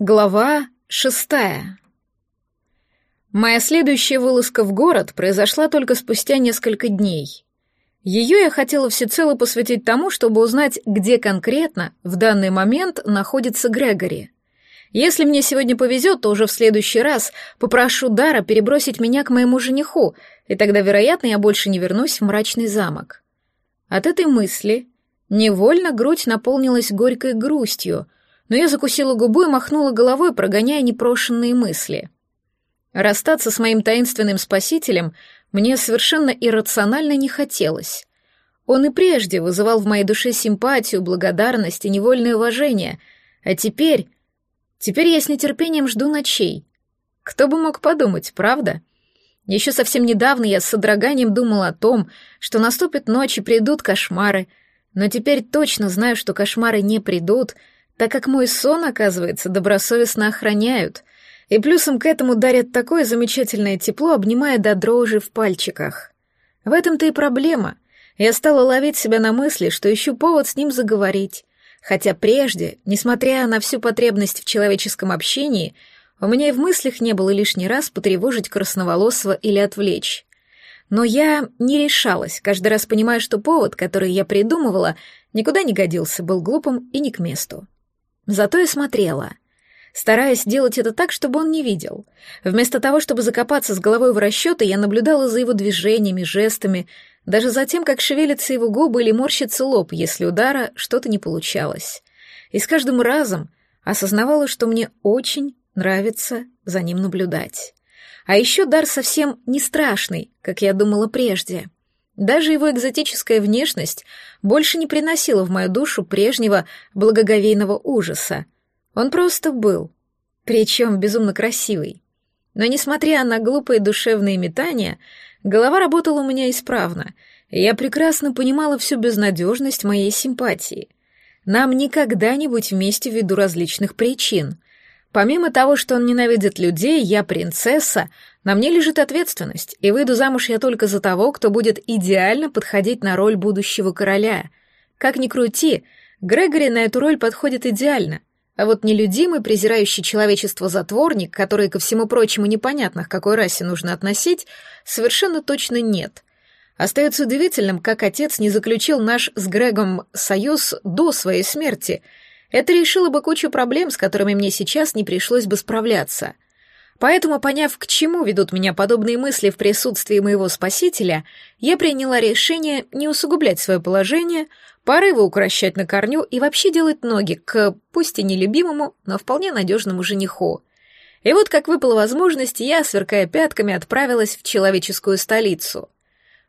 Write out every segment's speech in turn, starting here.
Глава шестая. Моя следующая вылазка в город произошла только спустя несколько дней. Ее я хотела всецело посвятить тому, чтобы узнать, где конкретно в данный момент находится Грегори. Если мне сегодня повезет, то уже в следующий раз попрошу Дара перебросить меня к моему жениху, и тогда, вероятно, я больше не вернусь в мрачный замок. От этой мысли невольно грудь наполнилась горькой грустью, но я закусила губу и махнула головой, прогоняя непрошенные мысли. Расстаться с моим таинственным спасителем мне совершенно иррационально не хотелось. Он и прежде вызывал в моей душе симпатию, благодарность и невольное уважение, а теперь Теперь я с нетерпением жду ночей. Кто бы мог подумать, правда? Еще совсем недавно я с содроганием думала о том, что наступит ночь и придут кошмары, но теперь точно знаю, что кошмары не придут, так как мой сон, оказывается, добросовестно охраняют, и плюсом к этому дарят такое замечательное тепло, обнимая до дрожи в пальчиках. В этом-то и проблема. Я стала ловить себя на мысли, что ищу повод с ним заговорить, Хотя прежде, несмотря на всю потребность в человеческом общении, у меня и в мыслях не было лишний раз потревожить красноволосого или отвлечь. Но я не решалась, каждый раз понимая, что повод, который я придумывала, никуда не годился, был глупым и не к месту. Зато я смотрела, стараясь сделать это так, чтобы он не видел. Вместо того, чтобы закопаться с головой в расчеты, я наблюдала за его движениями, жестами, даже за тем, как шевелятся его губы или морщится лоб, если удара что-то не получалось. И с каждым разом осознавала, что мне очень нравится за ним наблюдать. А еще дар совсем не страшный, как я думала прежде. Даже его экзотическая внешность больше не приносила в мою душу прежнего благоговейного ужаса. Он просто был, причем безумно красивый. Но несмотря на глупые душевные метания, Голова работала у меня исправно, и я прекрасно понимала всю безнадежность моей симпатии. Нам никогда не быть вместе ввиду различных причин. Помимо того, что он ненавидит людей, я принцесса, на мне лежит ответственность, и выйду замуж я только за того, кто будет идеально подходить на роль будущего короля. Как ни крути, Грегори на эту роль подходит идеально, а вот нелюдимый, презирающий человечество затворник, который, ко всему прочему, непонятно, к какой расе нужно относить, совершенно точно нет. Остается удивительным, как отец не заключил наш с Грегом союз до своей смерти. Это решило бы кучу проблем, с которыми мне сейчас не пришлось бы справляться. Поэтому, поняв, к чему ведут меня подобные мысли в присутствии моего спасителя, я приняла решение не усугублять свое положение, порывы укращать на корню и вообще делать ноги к, пусть и нелюбимому, но вполне надежному жениху. И вот как выпала возможность, я, сверкая пятками, отправилась в человеческую столицу.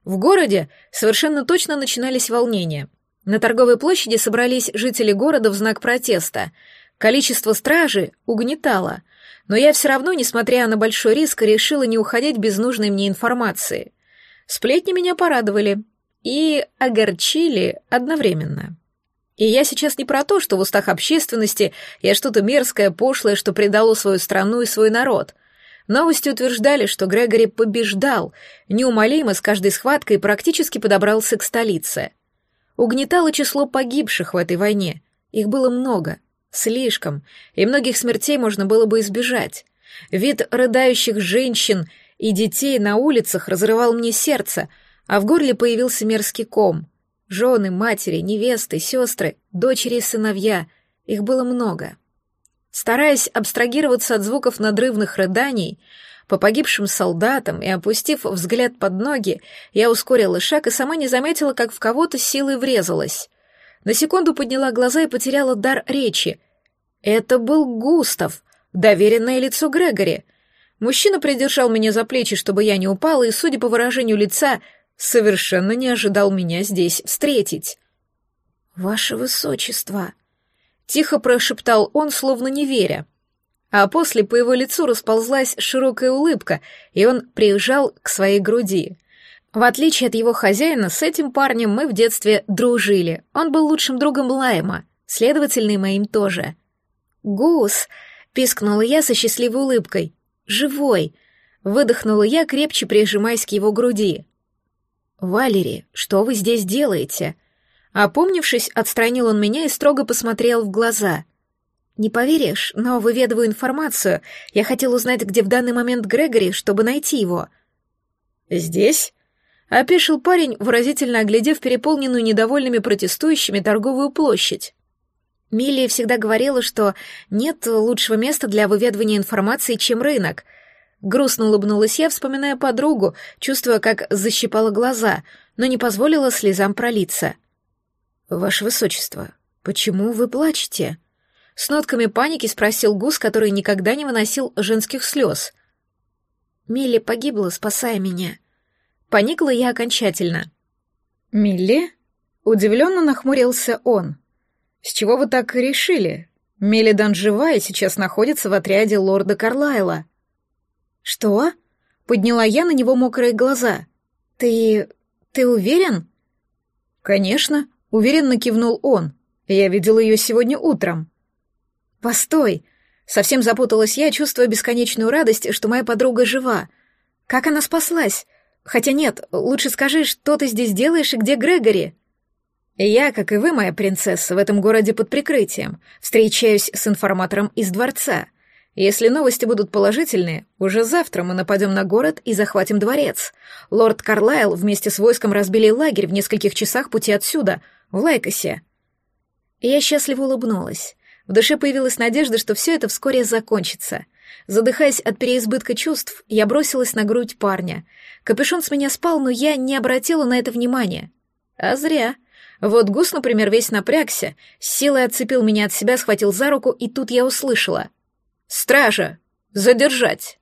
В городе совершенно точно начинались волнения. На торговой площади собрались жители города в знак протеста. Количество стражи угнетало, но я все равно, несмотря на большой риск, решила не уходить без нужной мне информации. Сплетни меня порадовали, и огорчили одновременно. И я сейчас не про то, что в устах общественности я что-то мерзкое, пошлое, что предало свою страну и свой народ. Новости утверждали, что Грегори побеждал, неумолимо с каждой схваткой практически подобрался к столице. Угнетало число погибших в этой войне. Их было много, слишком, и многих смертей можно было бы избежать. Вид рыдающих женщин и детей на улицах разрывал мне сердце — а в горле появился мерзкий ком. Жены, матери, невесты, сестры, дочери и сыновья. Их было много. Стараясь абстрагироваться от звуков надрывных рыданий, по погибшим солдатам и опустив взгляд под ноги, я ускорила шаг и сама не заметила, как в кого-то силой врезалась. На секунду подняла глаза и потеряла дар речи. Это был Густав, доверенное лицо Грегори. Мужчина придержал меня за плечи, чтобы я не упала, и, судя по выражению лица, совершенно не ожидал меня здесь встретить. «Ваше высочество!» — тихо прошептал он, словно не веря. А после по его лицу расползлась широкая улыбка, и он приезжал к своей груди. В отличие от его хозяина, с этим парнем мы в детстве дружили. Он был лучшим другом Лайма, следовательно, и моим тоже. «Гус!» — пискнула я со счастливой улыбкой. «Живой!» — выдохнула я, крепче прижимаясь к его груди. «Валери, что вы здесь делаете?» Опомнившись, отстранил он меня и строго посмотрел в глаза. «Не поверишь, но выведываю информацию. Я хотел узнать, где в данный момент Грегори, чтобы найти его». «Здесь?» — опешил парень, выразительно оглядев переполненную недовольными протестующими торговую площадь. Милли всегда говорила, что нет лучшего места для выведывания информации, чем рынок. Грустно улыбнулась я, вспоминая подругу, чувствуя, как защипала глаза, но не позволила слезам пролиться. «Ваше Высочество, почему вы плачете?» С нотками паники спросил Гус, который никогда не выносил женских слез. «Милли погибла, спасая меня». Поникла я окончательно. «Милли?» Удивленно нахмурился он. «С чего вы так решили? Мелидан жива и сейчас находится в отряде лорда Карлайла». «Что?» — подняла я на него мокрые глаза. «Ты... ты уверен?» «Конечно», — уверенно кивнул он. «Я видел ее сегодня утром». «Постой!» Совсем запуталась я, чувствуя бесконечную радость, что моя подруга жива. Как она спаслась? Хотя нет, лучше скажи, что ты здесь делаешь и где Грегори?» Я, как и вы, моя принцесса, в этом городе под прикрытием. Встречаюсь с информатором из дворца. Если новости будут положительные, уже завтра мы нападем на город и захватим дворец. Лорд Карлайл вместе с войском разбили лагерь в нескольких часах пути отсюда, в Лайкосе. Я счастливо улыбнулась. В душе появилась надежда, что все это вскоре закончится. Задыхаясь от переизбытка чувств, я бросилась на грудь парня. Капюшон с меня спал, но я не обратила на это внимания. А зря. Вот Гус, например, весь напрягся, с силой отцепил меня от себя, схватил за руку, и тут я услышала. «Стража! Задержать!»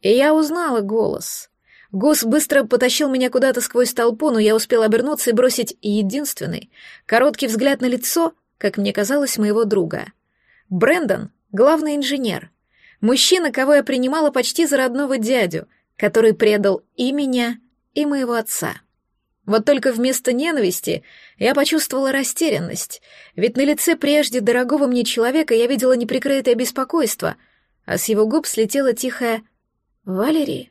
И я узнала голос. Гус быстро потащил меня куда-то сквозь толпу, но я успела обернуться и бросить единственный, короткий взгляд на лицо, как мне казалось, моего друга. Брэндон — главный инженер. Мужчина, кого я принимала почти за родного дядю, который предал и меня, и моего отца. Вот только вместо ненависти я почувствовала растерянность, ведь на лице прежде дорогого мне человека я видела неприкрытое беспокойство, а с его губ слетело тихое «Валерий».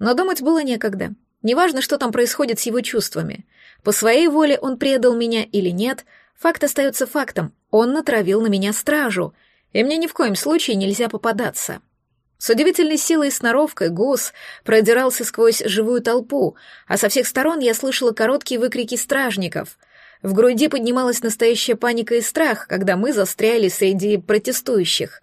Но думать было некогда. Неважно, что там происходит с его чувствами. По своей воле он предал меня или нет, факт остается фактом. Он натравил на меня стражу, и мне ни в коем случае нельзя попадаться. С удивительной силой и сноровкой гус продирался сквозь живую толпу, а со всех сторон я слышала короткие выкрики стражников. В груди поднималась настоящая паника и страх, когда мы застряли среди протестующих.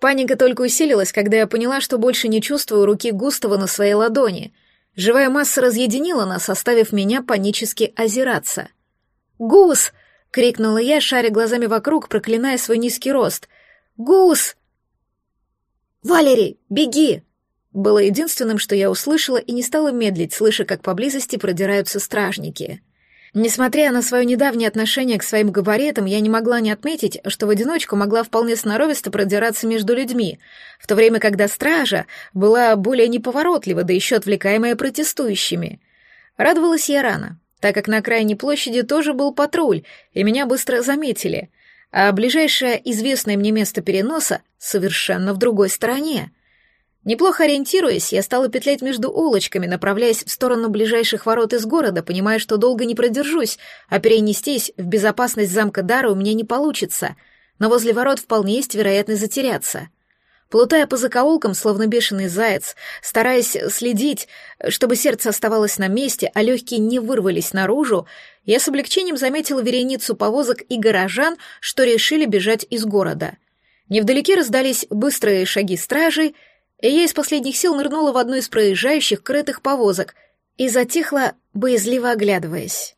Паника только усилилась, когда я поняла, что больше не чувствую руки Густава на своей ладони. Живая масса разъединила нас, оставив меня панически озираться. «Гус!» — крикнула я, шаря глазами вокруг, проклиная свой низкий рост. «Гус!» «Валери, беги!» Было единственным, что я услышала и не стала медлить, слыша, как поблизости продираются стражники. Несмотря на свое недавнее отношение к своим габаритам, я не могла не отметить, что в одиночку могла вполне сноровисто продираться между людьми, в то время, когда стража была более неповоротлива, да еще отвлекаемая протестующими. Радовалась я рано, так как на окраине площади тоже был патруль, и меня быстро заметили — а ближайшее известное мне место переноса совершенно в другой стороне. Неплохо ориентируясь, я стала петлять между улочками, направляясь в сторону ближайших ворот из города, понимая, что долго не продержусь, а перенестись в безопасность замка Дара у меня не получится, но возле ворот вполне есть вероятность затеряться. Плутая по закоулкам, словно бешеный заяц, стараясь следить, чтобы сердце оставалось на месте, а легкие не вырвались наружу, я с облегчением заметила вереницу повозок и горожан, что решили бежать из города. Невдалеке раздались быстрые шаги стражей, и я из последних сил нырнула в одну из проезжающих крытых повозок и затихла, боязливо оглядываясь.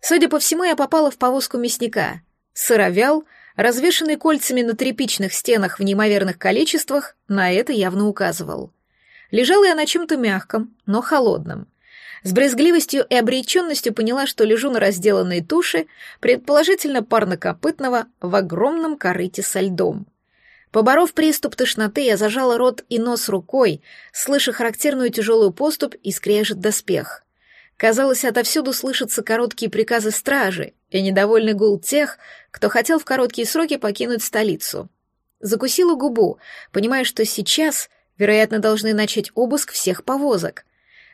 Судя по всему, я попала в повозку мясника. Сыровял — развешанный кольцами на тряпичных стенах в неимоверных количествах, на это явно указывал. Лежала я на чем-то мягком, но холодном. С брезгливостью и обреченностью поняла, что лежу на разделанной туше, предположительно парнокопытного, в огромном корыте со льдом. Поборов приступ тошноты, я зажала рот и нос рукой, слыша характерную тяжелую поступь и скрежет доспех. Казалось, отовсюду слышатся короткие приказы стражи и недовольный гул тех, кто хотел в короткие сроки покинуть столицу. Закусила губу, понимая, что сейчас, вероятно, должны начать обыск всех повозок.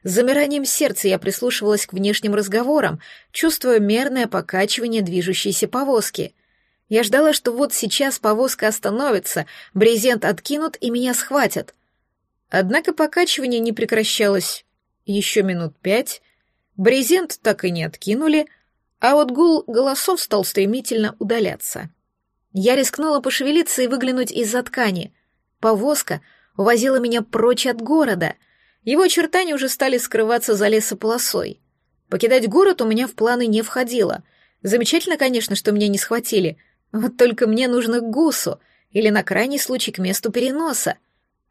С замиранием сердца я прислушивалась к внешним разговорам, чувствуя мерное покачивание движущейся повозки. Я ждала, что вот сейчас повозка остановится, брезент откинут и меня схватят. Однако покачивание не прекращалось еще минут пять, брезент так и не откинули, а вот гул голосов стал стремительно удаляться. Я рискнула пошевелиться и выглянуть из-за ткани. Повозка увозила меня прочь от города. Его очертания уже стали скрываться за лесополосой. Покидать город у меня в планы не входило. Замечательно, конечно, что меня не схватили. Вот только мне нужно к гусу или на крайний случай к месту переноса.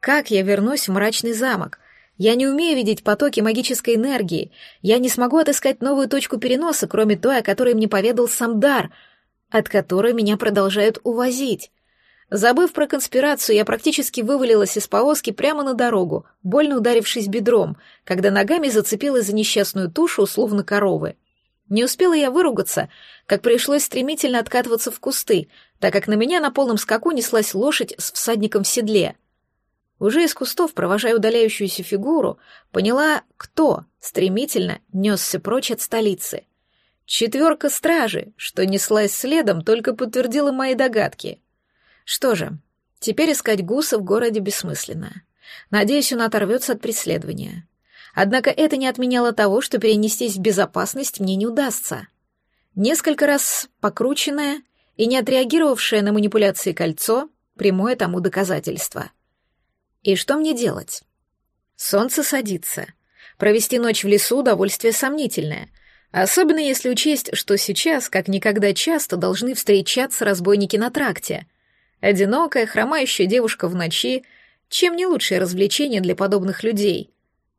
Как я вернусь в мрачный замок? Я не умею видеть потоки магической энергии. Я не смогу отыскать новую точку переноса, кроме той, о которой мне поведал сам дар, от которой меня продолжают увозить. Забыв про конспирацию, я практически вывалилась из повозки прямо на дорогу, больно ударившись бедром, когда ногами зацепилась за несчастную тушу, условно коровы. Не успела я выругаться, как пришлось стремительно откатываться в кусты, так как на меня на полном скаку неслась лошадь с всадником в седле. Уже из кустов, провожая удаляющуюся фигуру, поняла, кто стремительно несся прочь от столицы. Четверка стражи, что неслась следом, только подтвердила мои догадки. Что же, теперь искать гуса в городе бессмысленно. Надеюсь, он оторвется от преследования. Однако это не отменяло того, что перенестись в безопасность мне не удастся. Несколько раз покрученное и не отреагировавшее на манипуляции кольцо — прямое тому доказательство. И что мне делать? Солнце садится. Провести ночь в лесу — удовольствие сомнительное, особенно если учесть, что сейчас, как никогда часто, должны встречаться разбойники на тракте. Одинокая, хромающая девушка в ночи — чем не лучшее развлечение для подобных людей.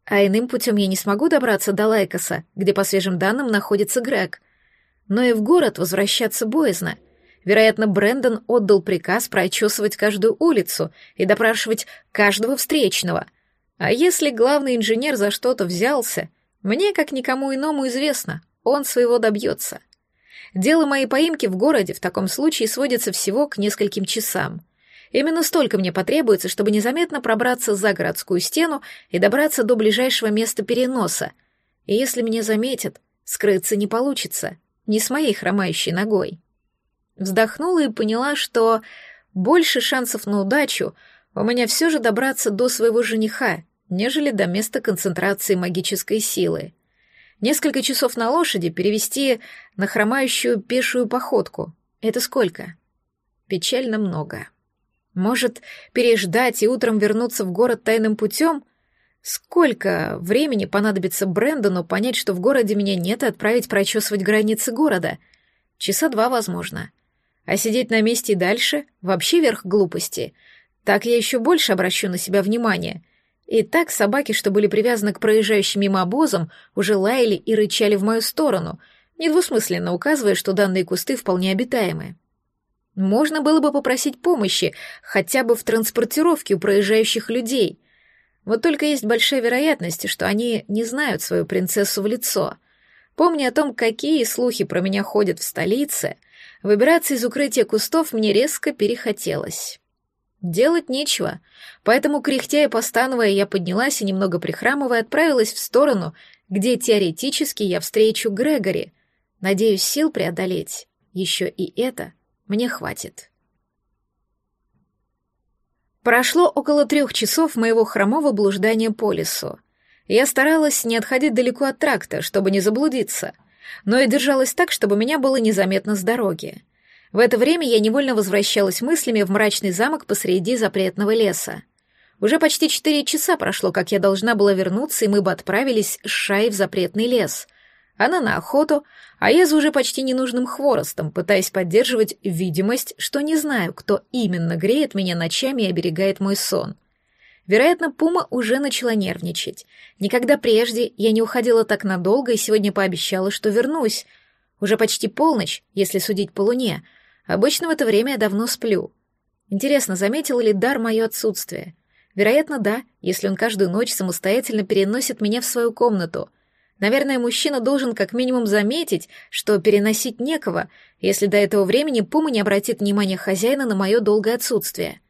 А иным путем я не смогу добраться до Лайкоса, где, по свежим данным, находится Грег. Но и в город возвращаться боязно — Вероятно, Брэндон отдал приказ прочесывать каждую улицу и допрашивать каждого встречного. А если главный инженер за что-то взялся, мне, как никому иному, известно, он своего добьется. Дело моей поимки в городе в таком случае сводится всего к нескольким часам. Именно столько мне потребуется, чтобы незаметно пробраться за городскую стену и добраться до ближайшего места переноса. И если меня заметят, скрыться не получится, не с моей хромающей ногой. Вздохнула и поняла, что больше шансов на удачу у меня все же добраться до своего жениха, нежели до места концентрации магической силы. Несколько часов на лошади перевести на хромающую пешую походку. Это сколько? Печально много. Может, переждать и утром вернуться в город тайным путем? Сколько времени понадобится Брэндону понять, что в городе меня нет, и отправить прочесывать границы города? Часа два, возможно. А сидеть на месте и дальше — вообще верх глупости. Так я еще больше обращу на себя внимание. И так собаки, что были привязаны к проезжающим мимо обозам, уже лаяли и рычали в мою сторону, недвусмысленно указывая, что данные кусты вполне обитаемы. Можно было бы попросить помощи, хотя бы в транспортировке у проезжающих людей. Вот только есть большая вероятность, что они не знают свою принцессу в лицо. Помня о том, какие слухи про меня ходят в столице, Выбираться из укрытия кустов мне резко перехотелось. Делать нечего, поэтому, кряхтя и постановая, я поднялась и, немного прихрамывая, отправилась в сторону, где теоретически я встречу Грегори. Надеюсь, сил преодолеть. Еще и это мне хватит. Прошло около трех часов моего хромого блуждания по лесу. Я старалась не отходить далеко от тракта, чтобы не заблудиться — но и держалась так, чтобы меня было незаметно с дороги. В это время я невольно возвращалась мыслями в мрачный замок посреди запретного леса. Уже почти четыре часа прошло, как я должна была вернуться, и мы бы отправились с Шай в запретный лес. Она на охоту, а я за уже почти ненужным хворостом, пытаясь поддерживать видимость, что не знаю, кто именно греет меня ночами и оберегает мой сон. Вероятно, Пума уже начала нервничать. Никогда прежде я не уходила так надолго и сегодня пообещала, что вернусь. Уже почти полночь, если судить по луне. Обычно в это время я давно сплю. Интересно, заметил ли Дар мое отсутствие? Вероятно, да, если он каждую ночь самостоятельно переносит меня в свою комнату. Наверное, мужчина должен как минимум заметить, что переносить некого, если до этого времени Пума не обратит внимания хозяина на мое долгое отсутствие.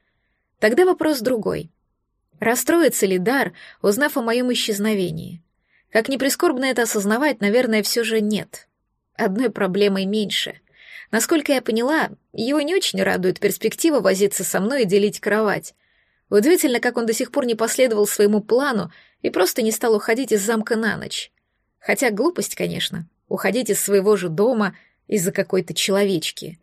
Тогда вопрос другой. Расстроится ли Дар, узнав о моем исчезновении? Как ни прискорбно это осознавать, наверное, все же нет. Одной проблемой меньше. Насколько я поняла, его не очень радует перспектива возиться со мной и делить кровать. Удивительно, как он до сих пор не последовал своему плану и просто не стал уходить из замка на ночь. Хотя глупость, конечно, уходить из своего же дома из-за какой-то человечки.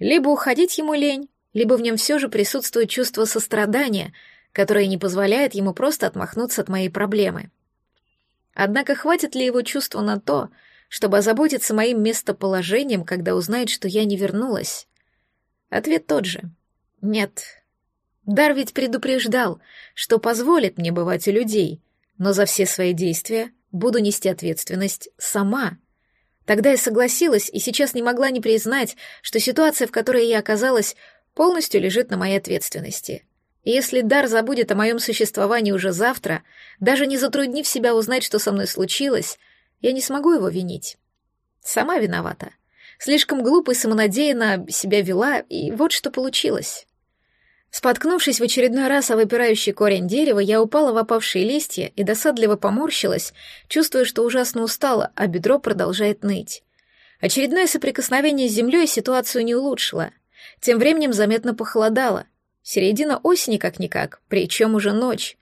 Либо уходить ему лень, либо в нем все же присутствует чувство сострадания, которое не позволяет ему просто отмахнуться от моей проблемы. Однако хватит ли его чувства на то, чтобы озаботиться моим местоположением, когда узнает, что я не вернулась? Ответ тот же. Нет. Дар ведь предупреждал, что позволит мне бывать у людей, но за все свои действия буду нести ответственность сама. Тогда я согласилась и сейчас не могла не признать, что ситуация, в которой я оказалась, полностью лежит на моей ответственности. Если Дар забудет о моем существовании уже завтра, даже не затруднив себя узнать, что со мной случилось, я не смогу его винить. Сама виновата. Слишком глупо и самонадеянно себя вела, и вот что получилось. Споткнувшись в очередной раз о выпирающий корень дерева, я упала в опавшие листья и досадливо поморщилась, чувствуя, что ужасно устала, а бедро продолжает ныть. Очередное соприкосновение с землей ситуацию не улучшило. Тем временем заметно похолодало. Середина осени как-никак, причем уже ночь.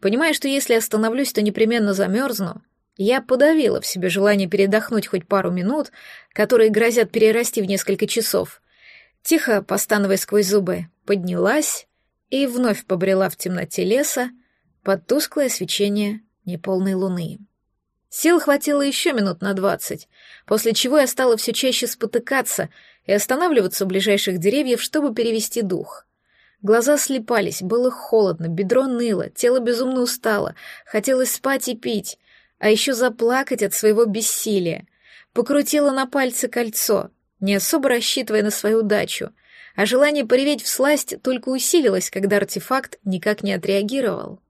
Понимая, что если остановлюсь, то непременно замерзну, я подавила в себе желание передохнуть хоть пару минут, которые грозят перерасти в несколько часов. Тихо, постановая сквозь зубы, поднялась и вновь побрела в темноте леса под тусклое свечение неполной луны. Сил хватило еще минут на двадцать, после чего я стала все чаще спотыкаться и останавливаться у ближайших деревьев, чтобы перевести дух. Глаза слепались, было холодно, бедро ныло, тело безумно устало, хотелось спать и пить, а еще заплакать от своего бессилия. Покрутила на пальце кольцо, не особо рассчитывая на свою удачу — а желание пореветь в сласть только усилилось, когда артефакт никак не отреагировал.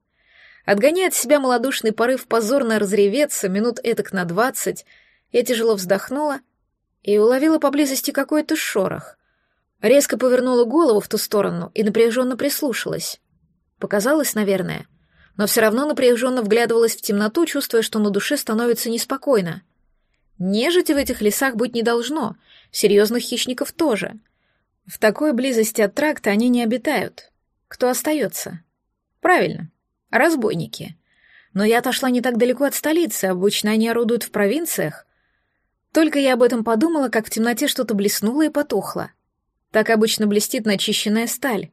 Отгоняя от себя малодушный порыв позорно разреветься минут этак на двадцать, я тяжело вздохнула и уловила поблизости какой-то шорох. Резко повернула голову в ту сторону и напряженно прислушалась. Показалось, наверное, но все равно напряженно вглядывалась в темноту, чувствуя, что на душе становится неспокойно. Нежити в этих лесах быть не должно, серьезных хищников тоже — в такой близости от тракта они не обитают. Кто остается? Правильно, разбойники. Но я отошла не так далеко от столицы, обычно они орудуют в провинциях. Только я об этом подумала, как в темноте что-то блеснуло и потухло. Так обычно блестит начищенная сталь.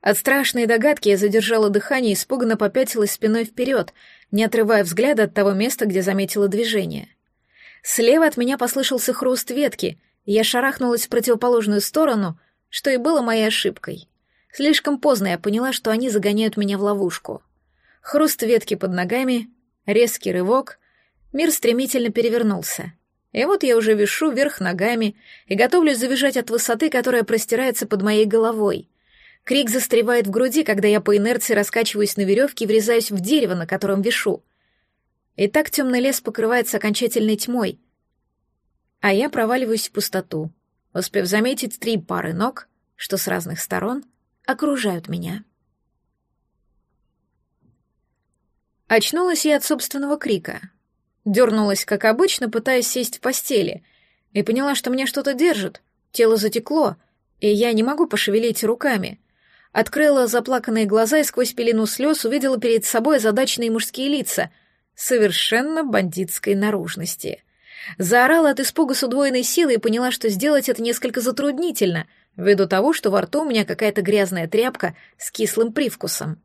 От страшной догадки я задержала дыхание и испуганно попятилась спиной вперед, не отрывая взгляда от того места, где заметила движение. Слева от меня послышался хруст ветки — я шарахнулась в противоположную сторону, что и было моей ошибкой. Слишком поздно я поняла, что они загоняют меня в ловушку. Хруст ветки под ногами, резкий рывок, мир стремительно перевернулся. И вот я уже вишу вверх ногами и готовлюсь завизжать от высоты, которая простирается под моей головой. Крик застревает в груди, когда я по инерции раскачиваюсь на веревке и врезаюсь в дерево, на котором вишу. И так темный лес покрывается окончательной тьмой — а я проваливаюсь в пустоту, успев заметить три пары ног, что с разных сторон окружают меня. Очнулась я от собственного крика. Дернулась, как обычно, пытаясь сесть в постели, и поняла, что меня что-то держит, тело затекло, и я не могу пошевелить руками. Открыла заплаканные глаза и сквозь пелену слез увидела перед собой задачные мужские лица, совершенно бандитской наружности — Заорала от испуга с удвоенной силой и поняла, что сделать это несколько затруднительно, ввиду того, что во рту у меня какая-то грязная тряпка с кислым привкусом.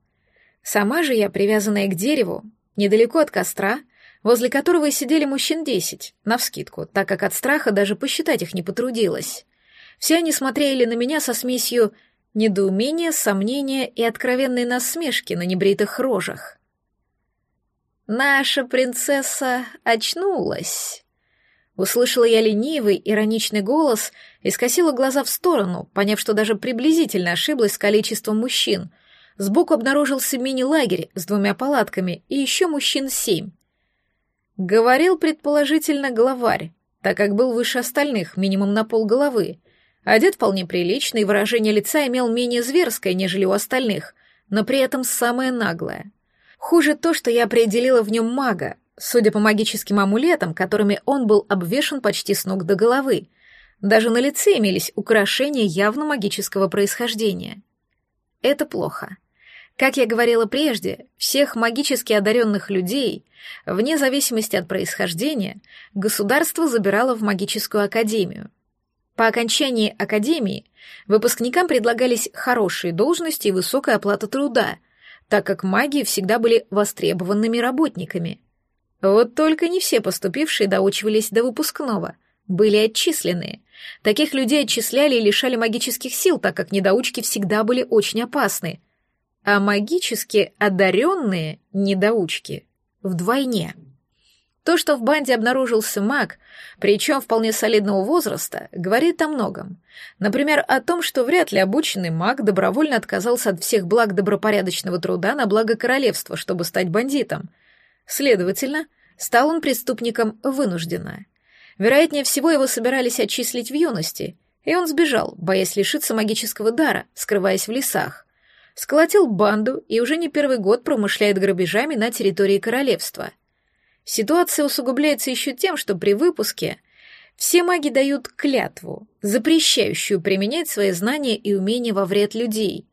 Сама же я, привязанная к дереву, недалеко от костра, возле которого сидели мужчин десять, навскидку, так как от страха даже посчитать их не потрудилась. Все они смотрели на меня со смесью недоумения, сомнения и откровенной насмешки на небритых рожах. «Наша принцесса очнулась», Услышала я ленивый, ироничный голос и скосила глаза в сторону, поняв, что даже приблизительно ошиблась с количеством мужчин. Сбоку обнаружился мини-лагерь с двумя палатками и еще мужчин семь. Говорил, предположительно, главарь, так как был выше остальных, минимум на пол головы. Одет вполне прилично, и выражение лица имел менее зверское, нежели у остальных, но при этом самое наглое. Хуже то, что я определила в нем мага, судя по магическим амулетам, которыми он был обвешан почти с ног до головы. Даже на лице имелись украшения явно магического происхождения. Это плохо. Как я говорила прежде, всех магически одаренных людей, вне зависимости от происхождения, государство забирало в магическую академию. По окончании академии выпускникам предлагались хорошие должности и высокая оплата труда, так как маги всегда были востребованными работниками. Вот только не все поступившие доучивались до выпускного, были отчислены. Таких людей отчисляли и лишали магических сил, так как недоучки всегда были очень опасны. А магически одаренные недоучки вдвойне. То, что в банде обнаружился маг, причем вполне солидного возраста, говорит о многом. Например, о том, что вряд ли обученный маг добровольно отказался от всех благ добропорядочного труда на благо королевства, чтобы стать бандитом. Следовательно, стал он преступником вынужденно. Вероятнее всего, его собирались отчислить в юности, и он сбежал, боясь лишиться магического дара, скрываясь в лесах. Сколотил банду и уже не первый год промышляет грабежами на территории королевства — Ситуация усугубляется еще тем, что при выпуске все маги дают клятву, запрещающую применять свои знания и умения во вред людей.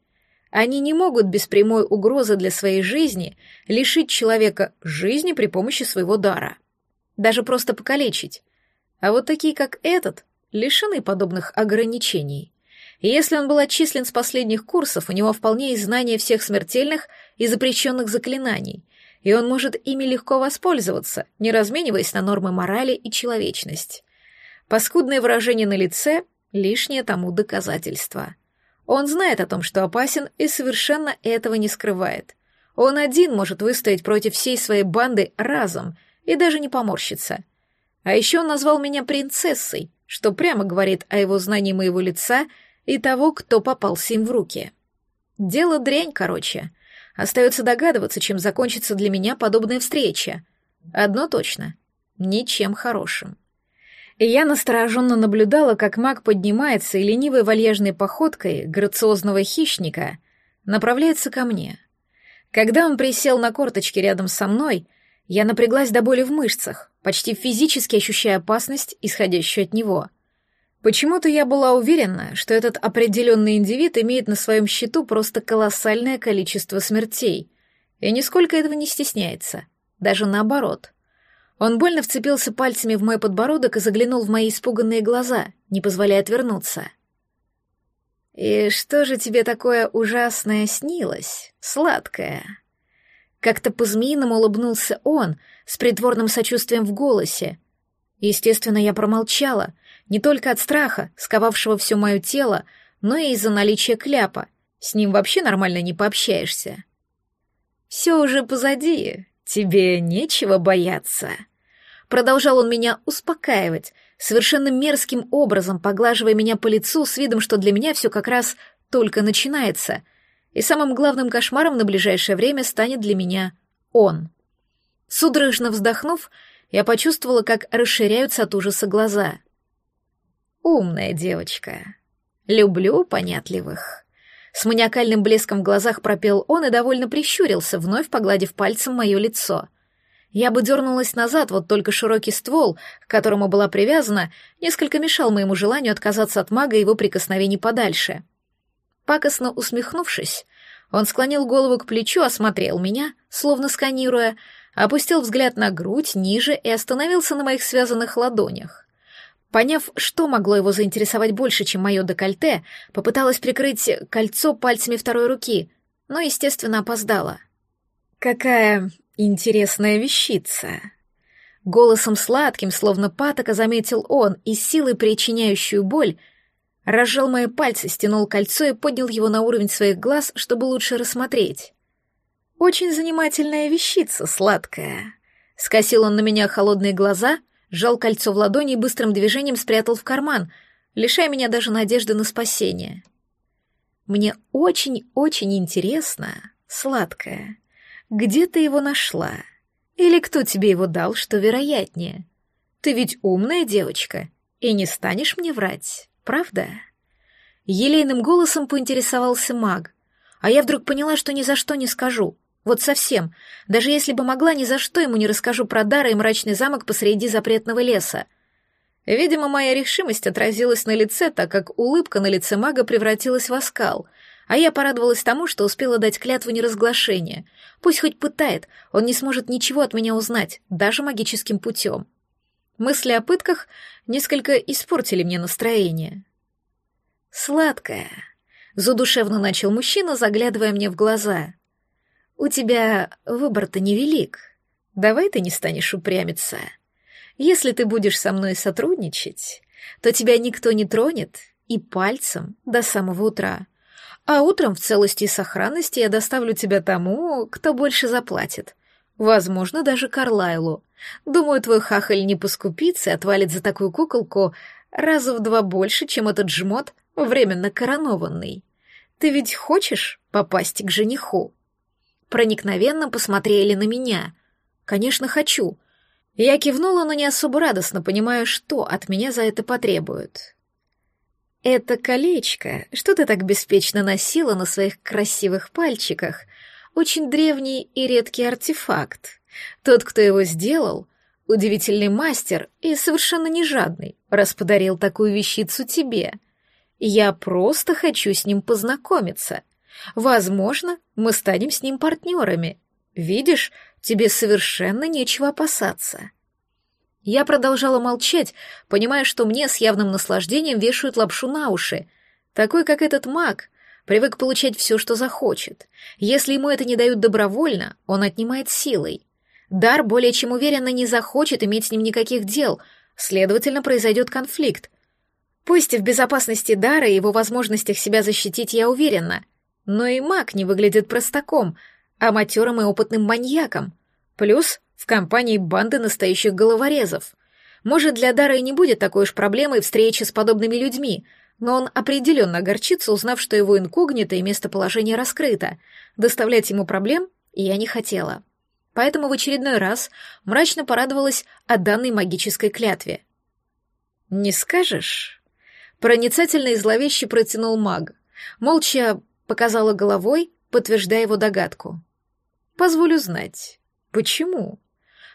Они не могут без прямой угрозы для своей жизни лишить человека жизни при помощи своего дара. Даже просто покалечить. А вот такие, как этот, лишены подобных ограничений. И если он был отчислен с последних курсов, у него вполне есть знания всех смертельных и запрещенных заклинаний, и он может ими легко воспользоваться, не размениваясь на нормы морали и человечность. Паскудное выражение на лице — лишнее тому доказательство. Он знает о том, что опасен, и совершенно этого не скрывает. Он один может выстоять против всей своей банды разом и даже не поморщиться. А еще он назвал меня принцессой, что прямо говорит о его знании моего лица и того, кто попался им в руки. Дело дрянь, короче — Остается догадываться, чем закончится для меня подобная встреча. Одно точно — ничем хорошим. И я настороженно наблюдала, как маг поднимается и ленивой вальяжной походкой грациозного хищника направляется ко мне. Когда он присел на корточки рядом со мной, я напряглась до боли в мышцах, почти физически ощущая опасность, исходящую от него — Почему-то я была уверена, что этот определенный индивид имеет на своем счету просто колоссальное количество смертей, и нисколько этого не стесняется, даже наоборот. Он больно вцепился пальцами в мой подбородок и заглянул в мои испуганные глаза, не позволяя отвернуться. «И что же тебе такое ужасное снилось, сладкое?» Как-то по-змеиному улыбнулся он, с притворным сочувствием в голосе. Естественно, я промолчала — не только от страха, сковавшего все мое тело, но и из-за наличия кляпа. С ним вообще нормально не пообщаешься. «Все уже позади, тебе нечего бояться». Продолжал он меня успокаивать, совершенно мерзким образом поглаживая меня по лицу с видом, что для меня все как раз только начинается, и самым главным кошмаром на ближайшее время станет для меня он. Судорожно вздохнув, я почувствовала, как расширяются от ужаса глаза — Умная девочка. Люблю понятливых. С маниакальным блеском в глазах пропел он и довольно прищурился, вновь погладив пальцем мое лицо. Я бы дернулась назад, вот только широкий ствол, к которому была привязана, несколько мешал моему желанию отказаться от мага и его прикосновений подальше. Пакостно усмехнувшись, он склонил голову к плечу, осмотрел меня, словно сканируя, опустил взгляд на грудь ниже и остановился на моих связанных ладонях. Поняв, что могло его заинтересовать больше, чем мое декольте, попыталась прикрыть кольцо пальцами второй руки, но, естественно, опоздала. «Какая интересная вещица!» Голосом сладким, словно патока, заметил он и силой причиняющую боль, разжал мои пальцы, стянул кольцо и поднял его на уровень своих глаз, чтобы лучше рассмотреть. «Очень занимательная вещица, сладкая!» Скосил он на меня холодные глаза — сжал кольцо в ладони и быстрым движением спрятал в карман, лишая меня даже надежды на спасение. Мне очень-очень интересно, сладкое, где ты его нашла? Или кто тебе его дал, что вероятнее? Ты ведь умная девочка и не станешь мне врать, правда? Елейным голосом поинтересовался маг, а я вдруг поняла, что ни за что не скажу — вот совсем. Даже если бы могла, ни за что ему не расскажу про дары и мрачный замок посреди запретного леса. Видимо, моя решимость отразилась на лице, так как улыбка на лице мага превратилась в оскал, а я порадовалась тому, что успела дать клятву неразглашения. Пусть хоть пытает, он не сможет ничего от меня узнать, даже магическим путем. Мысли о пытках несколько испортили мне настроение. «Сладкая», — задушевно начал мужчина, заглядывая мне в глаза. «У тебя выбор-то невелик. Давай ты не станешь упрямиться. Если ты будешь со мной сотрудничать, то тебя никто не тронет и пальцем до самого утра. А утром в целости и сохранности я доставлю тебя тому, кто больше заплатит. Возможно, даже Карлайлу. Думаю, твой хахаль не поскупится и отвалит за такую куколку раза в два больше, чем этот жмот, временно коронованный. Ты ведь хочешь попасть к жениху? Проникновенно посмотрели на меня. Конечно, хочу. Я кивнула, но не особо радостно, понимая, что от меня за это потребуют. Это колечко, что ты так беспечно носила на своих красивых пальчиках, очень древний и редкий артефакт. Тот, кто его сделал, удивительный мастер и совершенно не жадный, раз подарил такую вещицу тебе. Я просто хочу с ним познакомиться. Возможно, мы станем с ним партнерами. Видишь, тебе совершенно нечего опасаться. Я продолжала молчать, понимая, что мне с явным наслаждением вешают лапшу на уши. Такой, как этот маг, привык получать все, что захочет. Если ему это не дают добровольно, он отнимает силой. Дар более чем уверенно не захочет иметь с ним никаких дел, следовательно, произойдет конфликт. Пусть в безопасности Дара и его возможностях себя защитить я уверена, но и маг не выглядит простаком, а матерым и опытным маньяком. Плюс в компании банды настоящих головорезов. Может, для Дара и не будет такой уж проблемой встречи с подобными людьми, но он определенно огорчится, узнав, что его инкогнито и местоположение раскрыто. Доставлять ему проблем я не хотела. Поэтому в очередной раз мрачно порадовалась о данной магической клятве. «Не скажешь?» Проницательно и зловеще протянул маг. Молча показала головой, подтверждая его догадку. «Позволю знать. Почему?»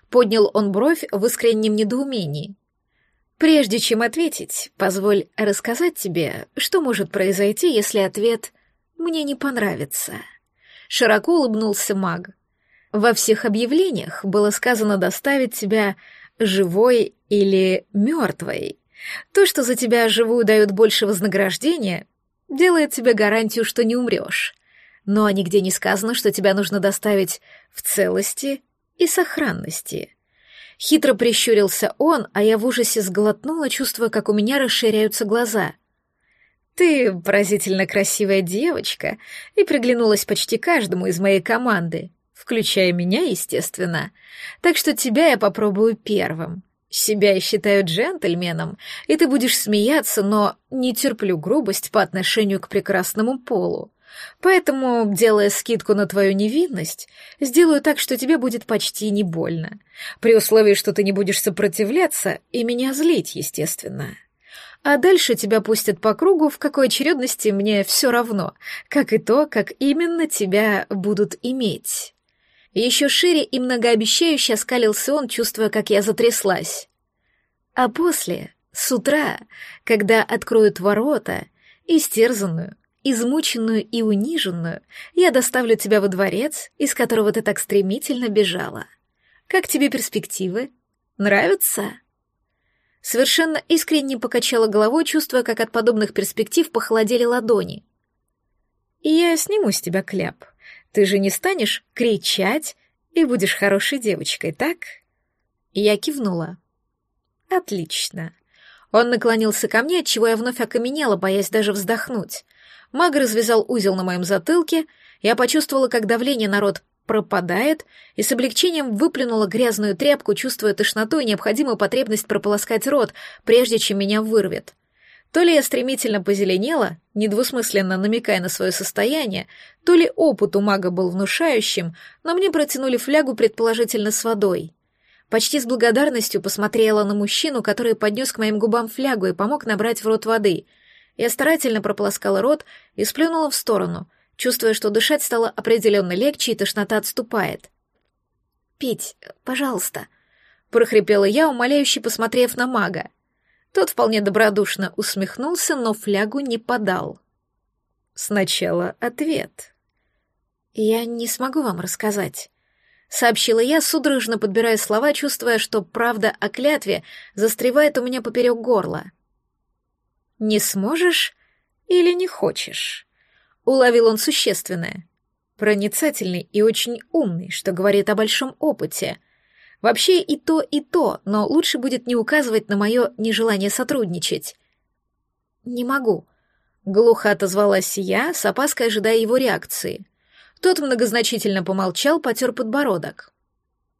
Поднял он бровь в искреннем недоумении. «Прежде чем ответить, позволь рассказать тебе, что может произойти, если ответ «мне не понравится». Широко улыбнулся маг. Во всех объявлениях было сказано доставить тебя живой или мертвой. То, что за тебя живую дают больше вознаграждения, делает тебе гарантию, что не умрешь. Но нигде не сказано, что тебя нужно доставить в целости и сохранности. Хитро прищурился он, а я в ужасе сглотнула, чувствуя, как у меня расширяются глаза. «Ты поразительно красивая девочка и приглянулась почти каждому из моей команды, включая меня, естественно. Так что тебя я попробую первым. Себя я считаю джентльменом, и ты будешь смеяться, но не терплю грубость по отношению к прекрасному полу. Поэтому, делая скидку на твою невинность, сделаю так, что тебе будет почти не больно. При условии, что ты не будешь сопротивляться и меня злить, естественно. А дальше тебя пустят по кругу, в какой очередности мне все равно, как и то, как именно тебя будут иметь. Еще шире и многообещающе оскалился он, чувствуя, как я затряслась. А после, с утра, когда откроют ворота, истерзанную, измученную и униженную, я доставлю тебя во дворец, из которого ты так стремительно бежала. Как тебе перспективы? Нравятся?» Совершенно искренне покачала головой, чувствуя, как от подобных перспектив похолодели ладони. «Я сниму с тебя кляп. Ты же не станешь кричать и будешь хорошей девочкой, так?» Я кивнула. «Отлично». Он наклонился ко мне, отчего я вновь окаменела, боясь даже вздохнуть. Маг развязал узел на моем затылке, я почувствовала, как давление на рот пропадает, и с облегчением выплюнула грязную тряпку, чувствуя тошноту и необходимую потребность прополоскать рот, прежде чем меня вырвет. То ли я стремительно позеленела, недвусмысленно намекая на свое состояние, то ли опыт у мага был внушающим, но мне протянули флягу предположительно с водой. Почти с благодарностью посмотрела на мужчину, который поднес к моим губам флягу и помог набрать в рот воды — я старательно прополоскала рот и сплюнула в сторону, чувствуя, что дышать стало определенно легче и тошнота отступает. «Пить, пожалуйста», — прохрипела я, умоляюще посмотрев на мага. Тот вполне добродушно усмехнулся, но флягу не подал. Сначала ответ. «Я не смогу вам рассказать», — сообщила я, судорожно подбирая слова, чувствуя, что правда о клятве застревает у меня поперек горла. «Не сможешь или не хочешь?» — уловил он существенное. Проницательный и очень умный, что говорит о большом опыте. Вообще и то, и то, но лучше будет не указывать на мое нежелание сотрудничать. «Не могу», — глухо отозвалась я, с опаской ожидая его реакции. Тот многозначительно помолчал, потер подбородок.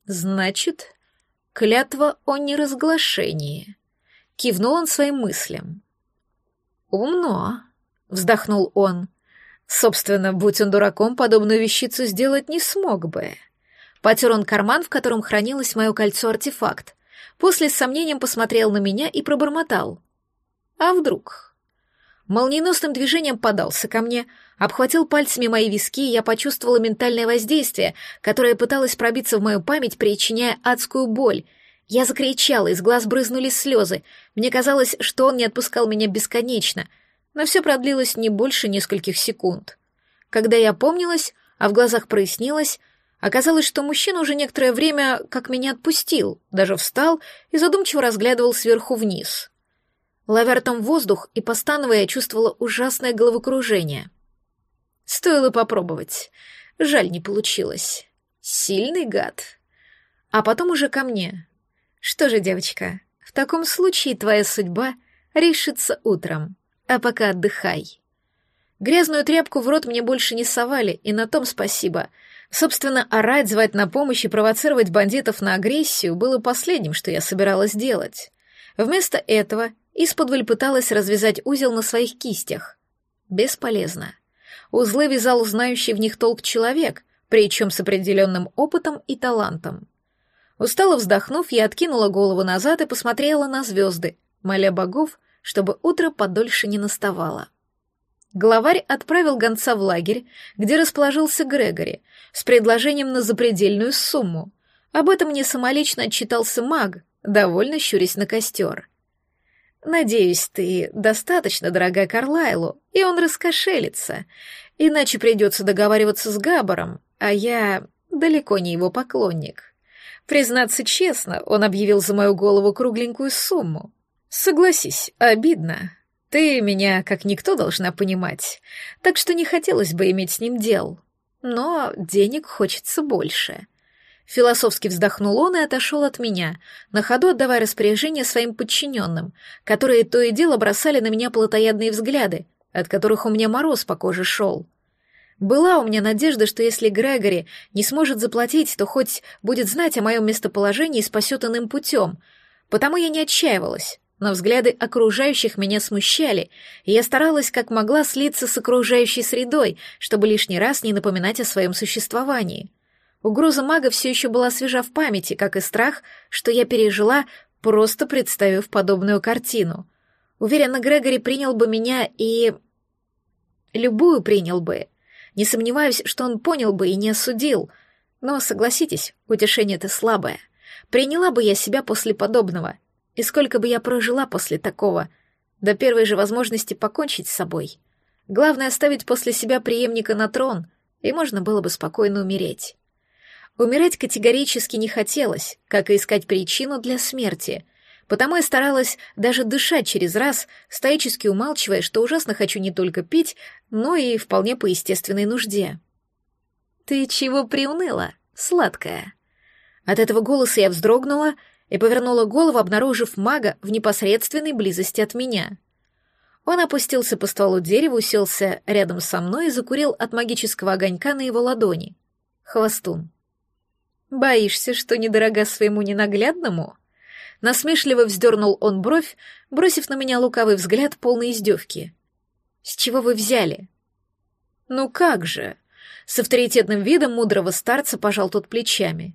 «Значит, клятва о неразглашении», — кивнул он своим мыслям. «Умно», — вздохнул он. «Собственно, будь он дураком, подобную вещицу сделать не смог бы». Потер он карман, в котором хранилось мое кольцо-артефакт. После с сомнением посмотрел на меня и пробормотал. «А вдруг?» Молниеносным движением подался ко мне, обхватил пальцами мои виски, и я почувствовала ментальное воздействие, которое пыталось пробиться в мою память, причиняя адскую боль. Я закричала, из глаз брызнули слезы. Мне казалось, что он не отпускал меня бесконечно, но все продлилось не больше нескольких секунд. Когда я помнилась, а в глазах прояснилось, Оказалось, что мужчина уже некоторое время как меня отпустил, даже встал и задумчиво разглядывал сверху вниз. Ловя ртом воздух и постановая, чувствовала ужасное головокружение. Стоило попробовать. Жаль, не получилось. Сильный гад. А потом уже ко мне. Что же, девочка, в таком случае твоя судьба решится утром, а пока отдыхай. Грязную тряпку в рот мне больше не совали, и на том спасибо — Собственно, орать, звать на помощь и провоцировать бандитов на агрессию было последним, что я собиралась делать. Вместо этого исподволь пыталась развязать узел на своих кистях. Бесполезно. Узлы вязал знающий в них толк человек, причем с определенным опытом и талантом. Устало вздохнув, я откинула голову назад и посмотрела на звезды, моля богов, чтобы утро подольше не наставало. Главарь отправил гонца в лагерь, где расположился Грегори, с предложением на запредельную сумму. Об этом мне самолично отчитался маг, довольно щурясь на костер. «Надеюсь, ты достаточно дорога Карлайлу, и он раскошелится, иначе придется договариваться с Габаром, а я далеко не его поклонник. Признаться честно, он объявил за мою голову кругленькую сумму. Согласись, обидно, ты меня как никто должна понимать, так что не хотелось бы иметь с ним дел. Но денег хочется больше. Философски вздохнул он и отошел от меня, на ходу отдавая распоряжение своим подчиненным, которые то и дело бросали на меня плотоядные взгляды, от которых у меня мороз по коже шел. Была у меня надежда, что если Грегори не сможет заплатить, то хоть будет знать о моем местоположении и спасет иным путем, потому я не отчаивалась но взгляды окружающих меня смущали, и я старалась как могла слиться с окружающей средой, чтобы лишний раз не напоминать о своем существовании. Угроза мага все еще была свежа в памяти, как и страх, что я пережила, просто представив подобную картину. Уверена, Грегори принял бы меня и... Любую принял бы. Не сомневаюсь, что он понял бы и не осудил. Но, согласитесь, утешение-то слабое. Приняла бы я себя после подобного — и сколько бы я прожила после такого, до первой же возможности покончить с собой. Главное — оставить после себя преемника на трон, и можно было бы спокойно умереть. Умирать категорически не хотелось, как и искать причину для смерти, потому я старалась даже дышать через раз, стоически умалчивая, что ужасно хочу не только пить, но и вполне по естественной нужде. «Ты чего приуныла, сладкая?» От этого голоса я вздрогнула и повернула голову, обнаружив мага в непосредственной близости от меня. Он опустился по стволу дерева, уселся рядом со мной и закурил от магического огонька на его ладони. Хвостун. «Боишься, что недорога своему ненаглядному?» Насмешливо вздернул он бровь, бросив на меня лукавый взгляд полной издевки. «С чего вы взяли?» «Ну как же?» С авторитетным видом мудрого старца пожал тот плечами.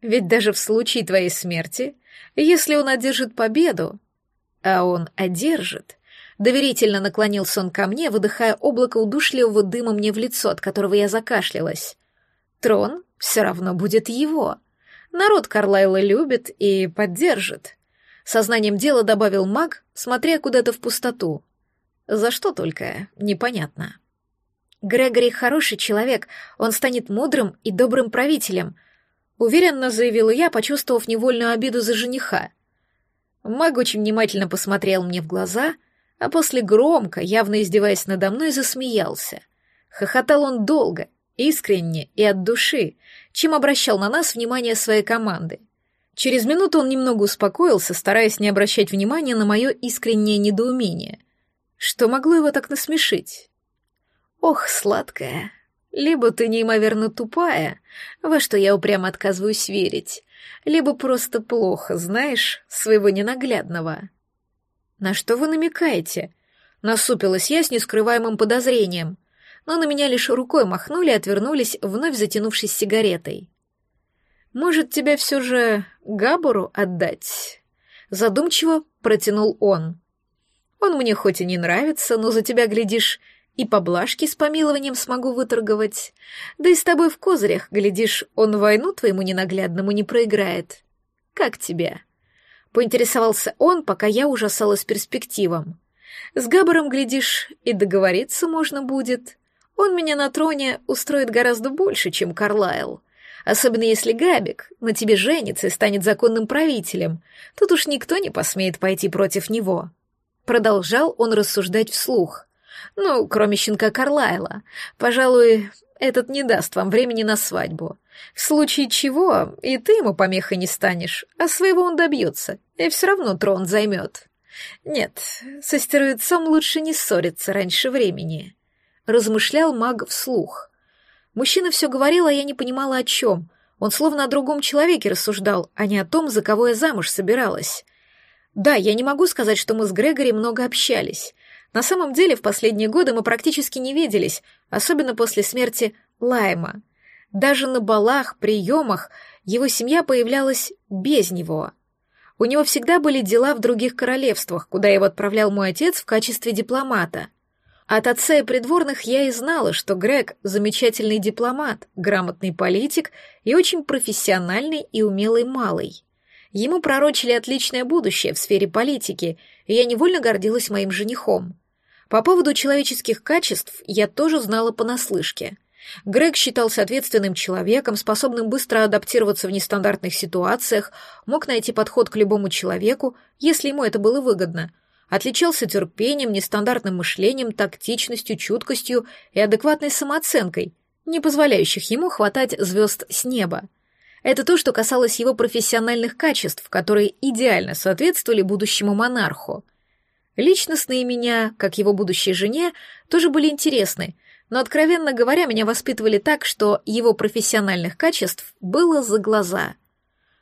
Ведь даже в случае твоей смерти, если он одержит победу, а он одержит, доверительно наклонился он ко мне, выдыхая облако удушливого дыма мне в лицо, от которого я закашлялась. Трон все равно будет его. Народ Карлайла любит и поддержит. Сознанием дела добавил маг, смотря куда-то в пустоту. За что только, непонятно. Грегори хороший человек, он станет мудрым и добрым правителем, уверенно заявила я, почувствовав невольную обиду за жениха. Маг очень внимательно посмотрел мне в глаза, а после громко, явно издеваясь надо мной, засмеялся. Хохотал он долго, искренне и от души, чем обращал на нас внимание своей команды. Через минуту он немного успокоился, стараясь не обращать внимания на мое искреннее недоумение. Что могло его так насмешить? Ох, сладкая, либо ты неимоверно тупая, во что я упрямо отказываюсь верить, либо просто плохо знаешь своего ненаглядного. На что вы намекаете? Насупилась я с нескрываемым подозрением — но на меня лишь рукой махнули и отвернулись, вновь затянувшись сигаретой. «Может, тебя все же Габору отдать?» Задумчиво протянул он. «Он мне хоть и не нравится, но за тебя, глядишь, и поблажки с помилованием смогу выторговать. Да и с тобой в козырях, глядишь, он войну твоему ненаглядному не проиграет. Как тебе?» Поинтересовался он, пока я ужасалась перспективам. «С Габором, глядишь, и договориться можно будет. Он меня на троне устроит гораздо больше, чем Карлайл. Особенно если Габик на тебе женится и станет законным правителем. Тут уж никто не посмеет пойти против него. Продолжал он рассуждать вслух. Ну, кроме щенка Карлайла. Пожалуй, этот не даст вам времени на свадьбу. В случае чего и ты ему помехой не станешь, а своего он добьется, и все равно трон займет. Нет, со стервецом лучше не ссориться раньше времени размышлял маг вслух. Мужчина все говорил, а я не понимала о чем. Он словно о другом человеке рассуждал, а не о том, за кого я замуж собиралась. Да, я не могу сказать, что мы с Грегори много общались. На самом деле, в последние годы мы практически не виделись, особенно после смерти Лайма. Даже на балах, приемах его семья появлялась без него. У него всегда были дела в других королевствах, куда его отправлял мой отец в качестве дипломата. От отца и придворных я и знала, что Грег — замечательный дипломат, грамотный политик и очень профессиональный и умелый малый. Ему пророчили отличное будущее в сфере политики, и я невольно гордилась моим женихом. По поводу человеческих качеств я тоже знала понаслышке. Грег считался ответственным человеком, способным быстро адаптироваться в нестандартных ситуациях, мог найти подход к любому человеку, если ему это было выгодно — отличался терпением, нестандартным мышлением, тактичностью, чуткостью и адекватной самооценкой, не позволяющих ему хватать звезд с неба. Это то, что касалось его профессиональных качеств, которые идеально соответствовали будущему монарху. Личностные меня, как его будущей жене, тоже были интересны, но, откровенно говоря, меня воспитывали так, что его профессиональных качеств было за глаза.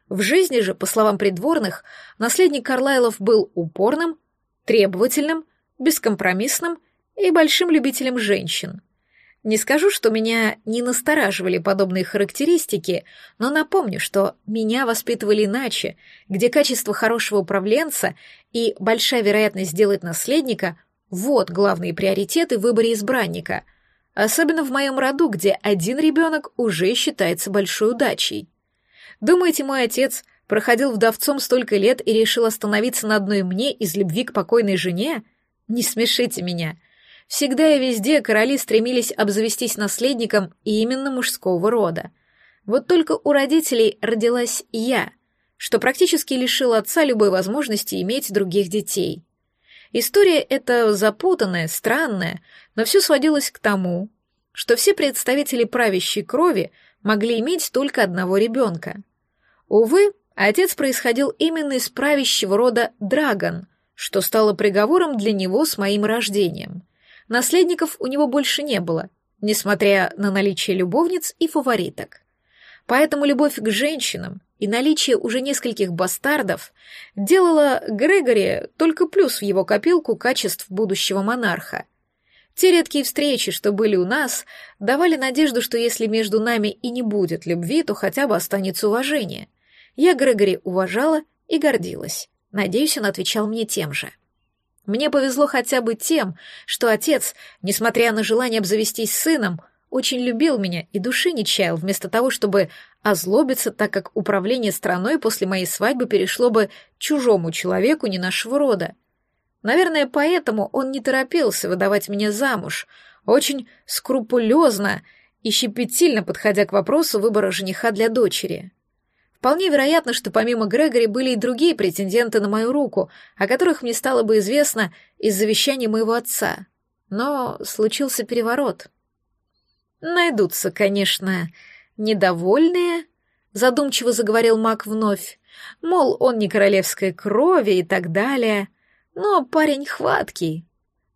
В жизни же, по словам придворных, наследник Карлайлов был упорным, требовательным, бескомпромиссным и большим любителем женщин. Не скажу, что меня не настораживали подобные характеристики, но напомню, что меня воспитывали иначе, где качество хорошего управленца и большая вероятность сделать наследника — вот главные приоритеты в выборе избранника, особенно в моем роду, где один ребенок уже считается большой удачей. Думаете, мой отец — проходил вдовцом столько лет и решил остановиться на одной мне из любви к покойной жене? Не смешите меня. Всегда и везде короли стремились обзавестись наследником именно мужского рода. Вот только у родителей родилась я, что практически лишил отца любой возможности иметь других детей. История эта запутанная, странная, но все сводилось к тому, что все представители правящей крови могли иметь только одного ребенка. Увы, Отец происходил именно из правящего рода Драгон, что стало приговором для него с моим рождением. Наследников у него больше не было, несмотря на наличие любовниц и фавориток. Поэтому любовь к женщинам и наличие уже нескольких бастардов делало Грегори только плюс в его копилку качеств будущего монарха. Те редкие встречи, что были у нас, давали надежду, что если между нами и не будет любви, то хотя бы останется уважение — я Грегори уважала и гордилась. Надеюсь, он отвечал мне тем же. Мне повезло хотя бы тем, что отец, несмотря на желание обзавестись сыном, очень любил меня и души не чаял, вместо того, чтобы озлобиться, так как управление страной после моей свадьбы перешло бы чужому человеку не нашего рода. Наверное, поэтому он не торопился выдавать меня замуж, очень скрупулезно и щепетильно подходя к вопросу выбора жениха для дочери. Вполне вероятно, что помимо Грегори были и другие претенденты на мою руку, о которых мне стало бы известно из завещания моего отца. Но случился переворот. Найдутся, конечно, недовольные, задумчиво заговорил маг вновь, мол, он не королевской крови и так далее. Но парень хваткий.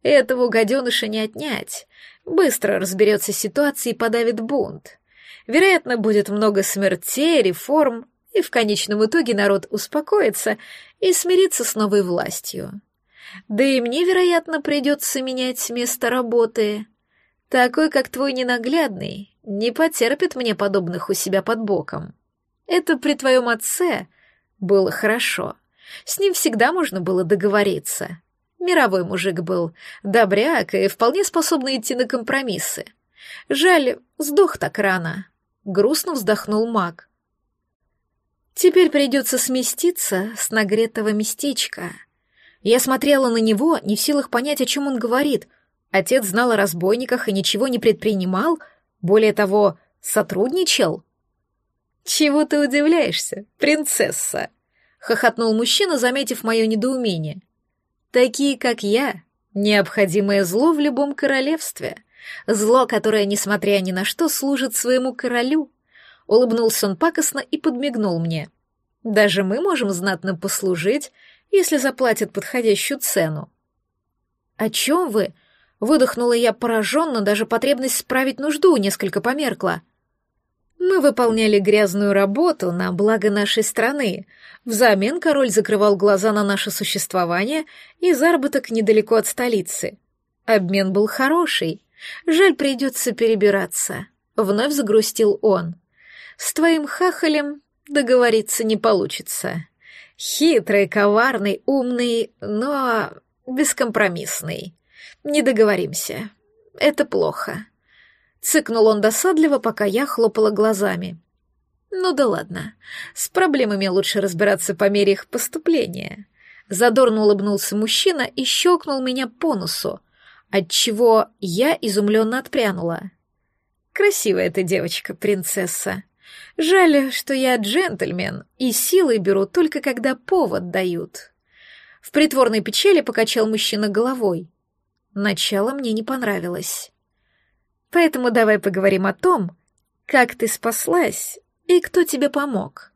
Этого гаденыша не отнять. Быстро разберется с ситуацией и подавит бунт. Вероятно, будет много смертей, реформ, и в конечном итоге народ успокоится и смирится с новой властью. Да и мне, вероятно, придется менять место работы. Такой, как твой ненаглядный, не потерпит мне подобных у себя под боком. Это при твоем отце было хорошо. С ним всегда можно было договориться. Мировой мужик был, добряк и вполне способный идти на компромиссы. Жаль, сдох так рано. Грустно вздохнул маг. Теперь придется сместиться с нагретого местечка. Я смотрела на него, не в силах понять, о чем он говорит. Отец знал о разбойниках и ничего не предпринимал, более того, сотрудничал. «Чего ты удивляешься, принцесса?» — хохотнул мужчина, заметив мое недоумение. «Такие, как я, необходимое зло в любом королевстве. Зло, которое, несмотря ни на что, служит своему королю. Улыбнулся он пакостно и подмигнул мне. Даже мы можем знатно послужить, если заплатят подходящую цену. О чем вы? Выдохнула я пораженно, даже потребность справить нужду несколько померкла. Мы выполняли грязную работу на благо нашей страны. Взамен король закрывал глаза на наше существование и заработок недалеко от столицы. Обмен был хороший. Жаль, придется перебираться. Вновь загрустил он. С твоим хахалем договориться не получится. Хитрый, коварный, умный, но бескомпромиссный. Не договоримся. Это плохо. Цыкнул он досадливо, пока я хлопала глазами. Ну да ладно. С проблемами лучше разбираться по мере их поступления. Задорно улыбнулся мужчина и щелкнул меня по носу, отчего я изумленно отпрянула. Красивая ты девочка, принцесса. Жаль, что я джентльмен, и силой беру только когда повод дают. В притворной печали покачал мужчина головой. Начало мне не понравилось. Поэтому давай поговорим о том, как ты спаслась и кто тебе помог.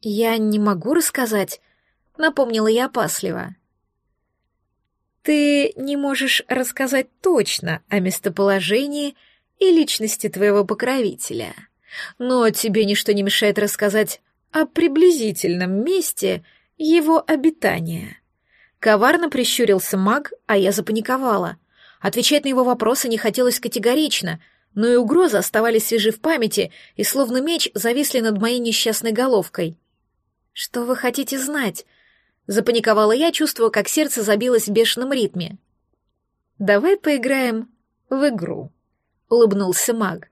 Я не могу рассказать, напомнила я опасливо. Ты не можешь рассказать точно о местоположении и личности твоего покровителя. Но тебе ничто не мешает рассказать о приблизительном месте его обитания. Коварно прищурился маг, а я запаниковала. Отвечать на его вопросы не хотелось категорично, но и угрозы оставались свежи в памяти и словно меч зависли над моей несчастной головкой. «Что вы хотите знать?» Запаниковала я, чувствуя, как сердце забилось в бешеном ритме. «Давай поиграем в игру», — улыбнулся маг.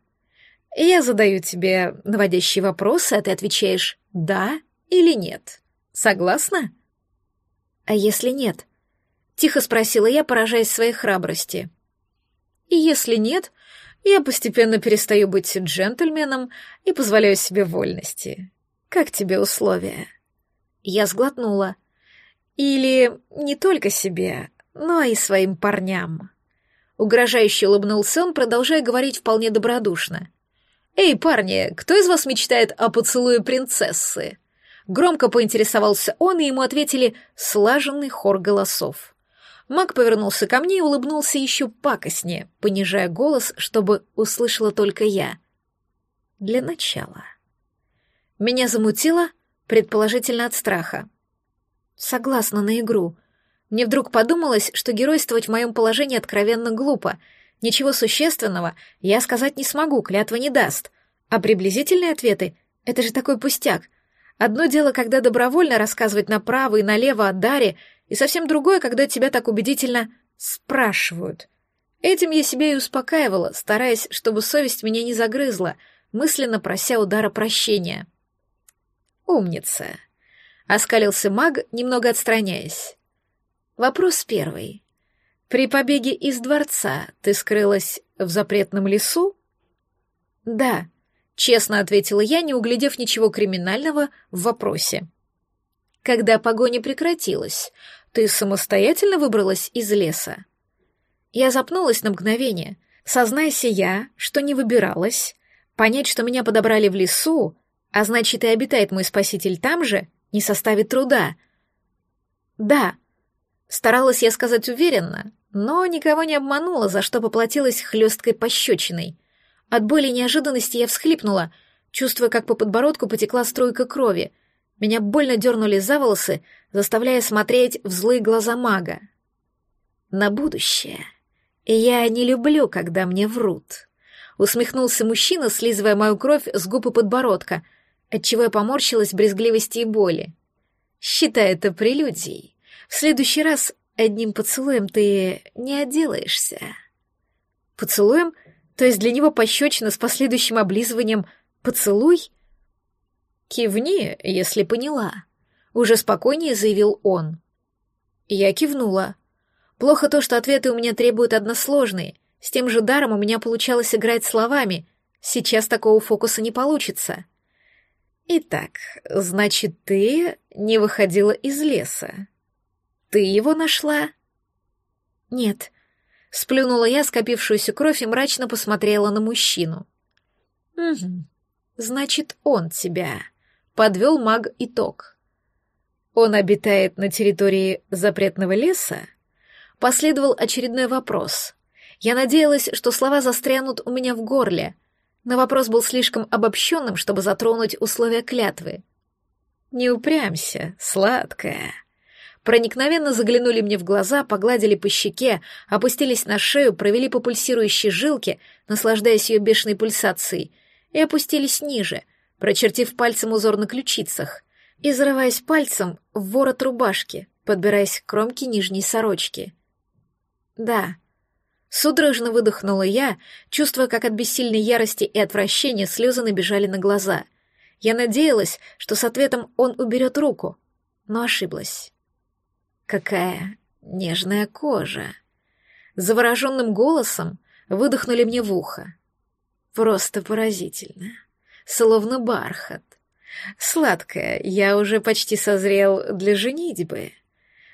Я задаю тебе наводящие вопросы, а ты отвечаешь «да» или «нет». Согласна? А если нет? Тихо спросила я, поражаясь своей храбрости. И если нет, я постепенно перестаю быть джентльменом и позволяю себе вольности. Как тебе условия? Я сглотнула. Или не только себе, но и своим парням. Угрожающе улыбнулся он, продолжая говорить вполне добродушно. «Эй, парни, кто из вас мечтает о поцелуе принцессы?» Громко поинтересовался он, и ему ответили слаженный хор голосов. Маг повернулся ко мне и улыбнулся еще пакостнее, понижая голос, чтобы услышала только я. Для начала. Меня замутило, предположительно от страха. Согласна на игру. Мне вдруг подумалось, что геройствовать в моем положении откровенно глупо — Ничего существенного я сказать не смогу, клятва не даст. А приблизительные ответы — это же такой пустяк. Одно дело, когда добровольно рассказывать направо и налево о даре, и совсем другое, когда тебя так убедительно спрашивают. Этим я себя и успокаивала, стараясь, чтобы совесть меня не загрызла, мысленно прося удара прощения. «Умница!» — оскалился маг, немного отстраняясь. «Вопрос первый. При побеге из дворца ты скрылась в запретном лесу?» «Да», — честно ответила я, не углядев ничего криминального в вопросе. «Когда погоня прекратилась, ты самостоятельно выбралась из леса?» Я запнулась на мгновение. Сознайся я, что не выбиралась, понять, что меня подобрали в лесу, а значит и обитает мой спаситель там же, не составит труда. Да, старалась я сказать уверенно, но никого не обманула, за что поплатилась хлесткой пощечиной. От боли и неожиданности я всхлипнула, чувствуя, как по подбородку потекла струйка крови. Меня больно дернули за волосы, заставляя смотреть в злые глаза мага. На будущее. «Я не люблю, когда мне врут», — усмехнулся мужчина, слизывая мою кровь с губ и подбородка, отчего я поморщилась брезгливости и боли. «Считай это прелюдией. В следующий раз одним поцелуем ты не отделаешься». «Поцелуем? То есть для него пощечина с последующим облизыванием «поцелуй»?» «Кивни, если поняла», — уже спокойнее заявил он. Я кивнула. Плохо то, что ответы у меня требуют односложные. С тем же даром у меня получалось играть словами. Сейчас такого фокуса не получится. Итак, значит, ты не выходила из леса. Ты его нашла? Нет. Сплюнула я скопившуюся кровь и мрачно посмотрела на мужчину. Угу. Значит, он тебя. Подвел маг итог. Он обитает на территории запретного леса? Последовал очередной вопрос. Я надеялась, что слова застрянут у меня в горле, но вопрос был слишком обобщенным, чтобы затронуть условия клятвы. «Не упрямься, сладкая». Проникновенно заглянули мне в глаза, погладили по щеке, опустились на шею, провели по пульсирующей жилке, наслаждаясь ее бешеной пульсацией, и опустились ниже, прочертив пальцем узор на ключицах, и зарываясь пальцем в ворот рубашки, подбираясь к кромке нижней сорочки. Да. Судорожно выдохнула я, чувствуя, как от бессильной ярости и отвращения слезы набежали на глаза. Я надеялась, что с ответом он уберет руку, но ошиблась. Какая нежная кожа. Завороженным голосом выдохнули мне в ухо. Просто поразительно. Словно бархат. Сладкая, я уже почти созрел для женитьбы.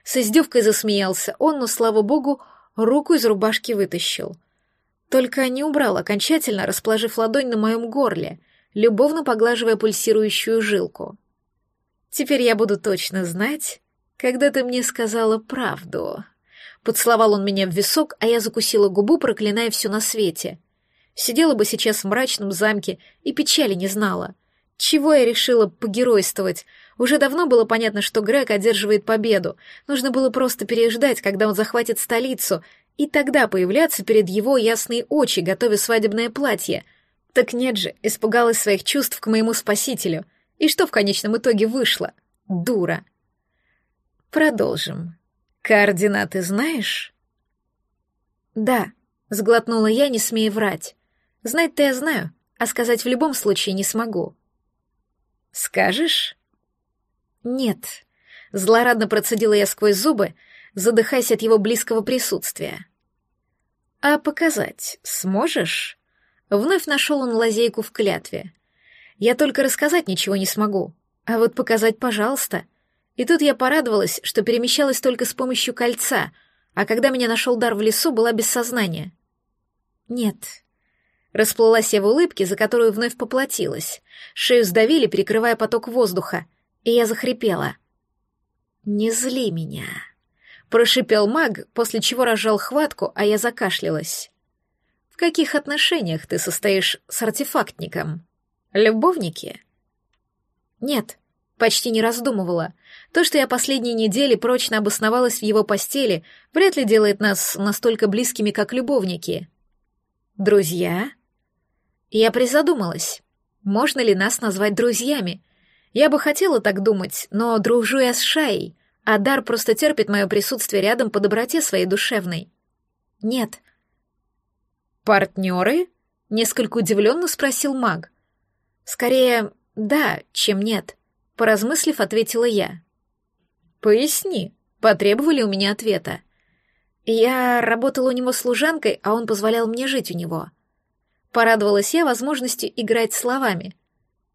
С издевкой засмеялся он, но, слава богу, руку из рубашки вытащил. Только не убрал окончательно, расположив ладонь на моем горле, любовно поглаживая пульсирующую жилку. «Теперь я буду точно знать, когда ты мне сказала правду». Поцеловал он меня в висок, а я закусила губу, проклиная все на свете. Сидела бы сейчас в мрачном замке и печали не знала. Чего я решила погеройствовать? Уже давно было понятно, что Грег одерживает победу. Нужно было просто переждать, когда он захватит столицу, и тогда появляться перед его ясные очи, готовя свадебное платье. Так нет же, испугалась своих чувств к моему спасителю. И что в конечном итоге вышло? Дура. Продолжим. Координаты знаешь? Да, сглотнула я, не смея врать. Знать-то я знаю, а сказать в любом случае не смогу. Скажешь? «Нет», — злорадно процедила я сквозь зубы, задыхаясь от его близкого присутствия. «А показать сможешь?» Вновь нашел он лазейку в клятве. «Я только рассказать ничего не смогу, а вот показать, пожалуйста». И тут я порадовалась, что перемещалась только с помощью кольца, а когда меня нашел дар в лесу, была без сознания. «Нет». Расплылась я в улыбке, за которую вновь поплатилась. Шею сдавили, перекрывая поток воздуха и я захрипела. «Не зли меня», — прошипел маг, после чего разжал хватку, а я закашлялась. «В каких отношениях ты состоишь с артефактником? Любовники?» «Нет», — почти не раздумывала. То, что я последние недели прочно обосновалась в его постели, вряд ли делает нас настолько близкими, как любовники. «Друзья?» Я призадумалась. Можно ли нас назвать друзьями? Я бы хотела так думать, но дружу я с Шаей, а Дар просто терпит мое присутствие рядом по доброте своей душевной. Нет. «Партнеры?» — несколько удивленно спросил маг. «Скорее, да, чем нет», — поразмыслив, ответила я. «Поясни», — потребовали у меня ответа. Я работала у него служанкой, а он позволял мне жить у него. Порадовалась я возможностью играть словами.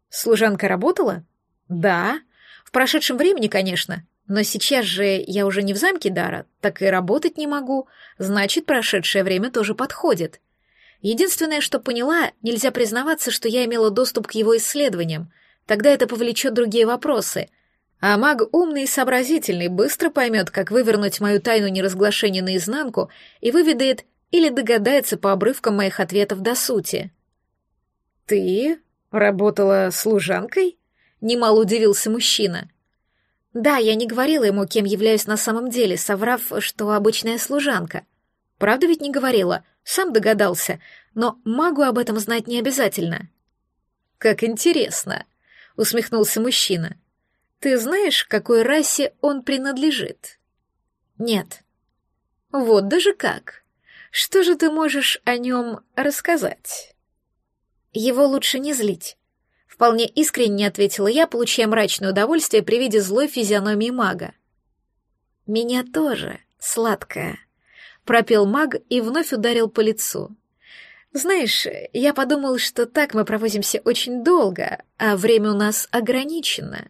Служанка работала? Да. В прошедшем времени, конечно. Но сейчас же я уже не в замке Дара, так и работать не могу. Значит, прошедшее время тоже подходит. Единственное, что поняла, нельзя признаваться, что я имела доступ к его исследованиям. Тогда это повлечет другие вопросы — а маг умный и сообразительный быстро поймет, как вывернуть мою тайну неразглашения наизнанку и выведает или догадается по обрывкам моих ответов до сути. «Ты работала служанкой?» — немало удивился мужчина. «Да, я не говорила ему, кем являюсь на самом деле, соврав, что обычная служанка. Правда ведь не говорила, сам догадался, но магу об этом знать не обязательно». «Как интересно», — усмехнулся мужчина. Ты знаешь, какой расе он принадлежит? Нет. Вот даже как. Что же ты можешь о нем рассказать? Его лучше не злить. Вполне искренне ответила я, получая мрачное удовольствие при виде злой физиономии мага. Меня тоже, сладкая. Пропел маг и вновь ударил по лицу. Знаешь, я подумал, что так мы провозимся очень долго, а время у нас ограничено.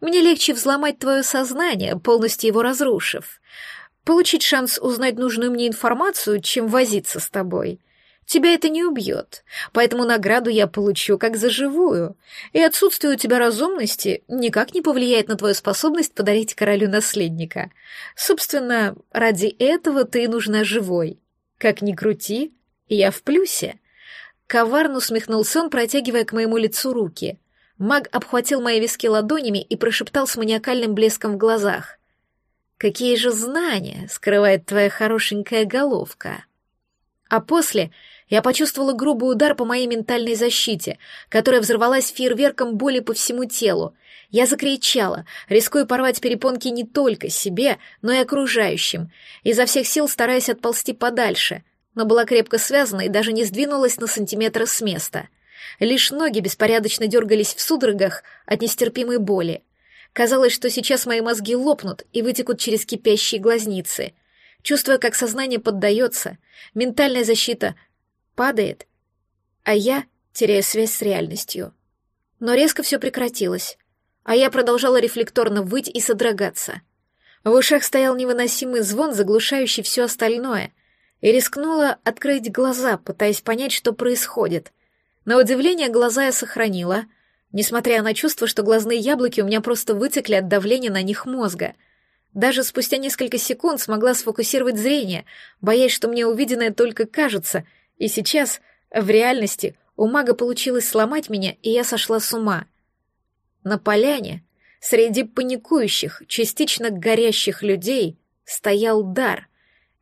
Мне легче взломать твое сознание, полностью его разрушив. Получить шанс узнать нужную мне информацию, чем возиться с тобой. Тебя это не убьет, поэтому награду я получу как за живую, и отсутствие у тебя разумности никак не повлияет на твою способность подарить королю наследника. Собственно, ради этого ты и нужна живой. Как ни крути, я в плюсе. Коварно усмехнулся он, протягивая к моему лицу руки — Маг обхватил мои виски ладонями и прошептал с маниакальным блеском в глазах. «Какие же знания скрывает твоя хорошенькая головка?» А после я почувствовала грубый удар по моей ментальной защите, которая взорвалась фейерверком боли по всему телу. Я закричала, рискуя порвать перепонки не только себе, но и окружающим, изо всех сил стараясь отползти подальше, но была крепко связана и даже не сдвинулась на сантиметр с места — Лишь ноги беспорядочно дергались в судорогах от нестерпимой боли. Казалось, что сейчас мои мозги лопнут и вытекут через кипящие глазницы. Чувствуя, как сознание поддается, ментальная защита падает, а я теряю связь с реальностью. Но резко все прекратилось, а я продолжала рефлекторно выть и содрогаться. В ушах стоял невыносимый звон, заглушающий все остальное, и рискнула открыть глаза, пытаясь понять, что происходит — на удивление глаза я сохранила, несмотря на чувство, что глазные яблоки у меня просто вытекли от давления на них мозга. Даже спустя несколько секунд смогла сфокусировать зрение, боясь, что мне увиденное только кажется, и сейчас, в реальности, у мага получилось сломать меня, и я сошла с ума. На поляне, среди паникующих, частично горящих людей, стоял дар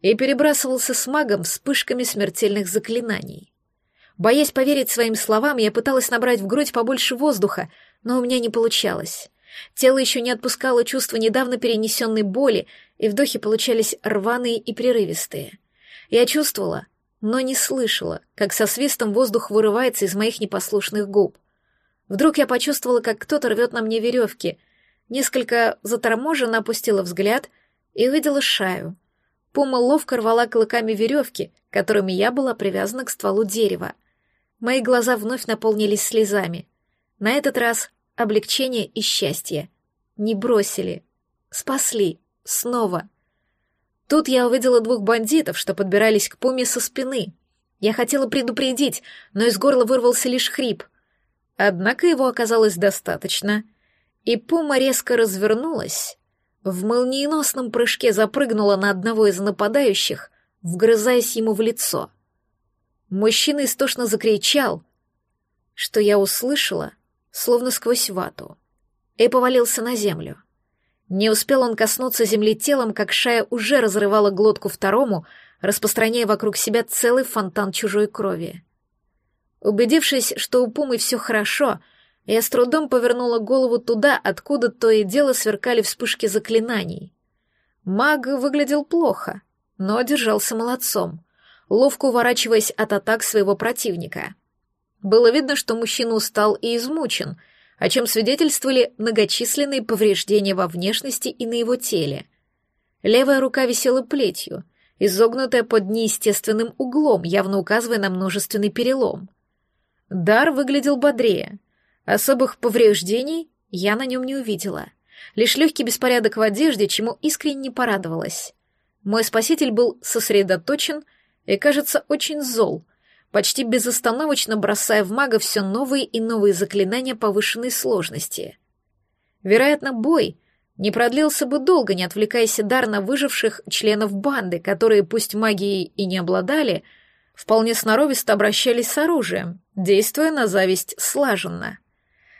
и перебрасывался с магом вспышками смертельных заклинаний. Боясь поверить своим словам, я пыталась набрать в грудь побольше воздуха, но у меня не получалось. Тело еще не отпускало чувство недавно перенесенной боли, и вдохи получались рваные и прерывистые. Я чувствовала, но не слышала, как со свистом воздух вырывается из моих непослушных губ. Вдруг я почувствовала, как кто-то рвет на мне веревки. Несколько заторможенно опустила взгляд и увидела шаю. Пума ловко рвала клыками веревки, которыми я была привязана к стволу дерева — Мои глаза вновь наполнились слезами. На этот раз облегчение и счастье. Не бросили. Спасли. Снова. Тут я увидела двух бандитов, что подбирались к Пуме со спины. Я хотела предупредить, но из горла вырвался лишь хрип. Однако его оказалось достаточно, и Пума резко развернулась, в молниеносном прыжке запрыгнула на одного из нападающих, вгрызаясь ему в лицо — Мужчина истошно закричал, что я услышала, словно сквозь вату, и повалился на землю. Не успел он коснуться земли телом, как Шая уже разрывала глотку второму, распространяя вокруг себя целый фонтан чужой крови. Убедившись, что у Пумы все хорошо, я с трудом повернула голову туда, откуда то и дело сверкали вспышки заклинаний. Маг выглядел плохо, но держался молодцом. ловко уворачиваясь от атак своего противника. Было видно, что мужчина устал и измучен, о чем свидетельствовали многочисленные повреждения во внешности и на его теле. Левая рука висела плетью, изогнутая под неестественным углом, явно указывая на множественный перелом. Дар выглядел бодрее. Особых повреждений я на нем не увидела. Лишь легкий беспорядок в одежде, чему искренне порадовалась. Мой спаситель был сосредоточен и, кажется, очень зол, почти безостановочно бросая в мага все новые и новые заклинания повышенной сложности. Вероятно, бой не продлился бы долго, не отвлекаясь дар на выживших членов банды, которые, пусть магией и не обладали, вполне сноровисто обращались с оружием, действуя на зависть слаженно.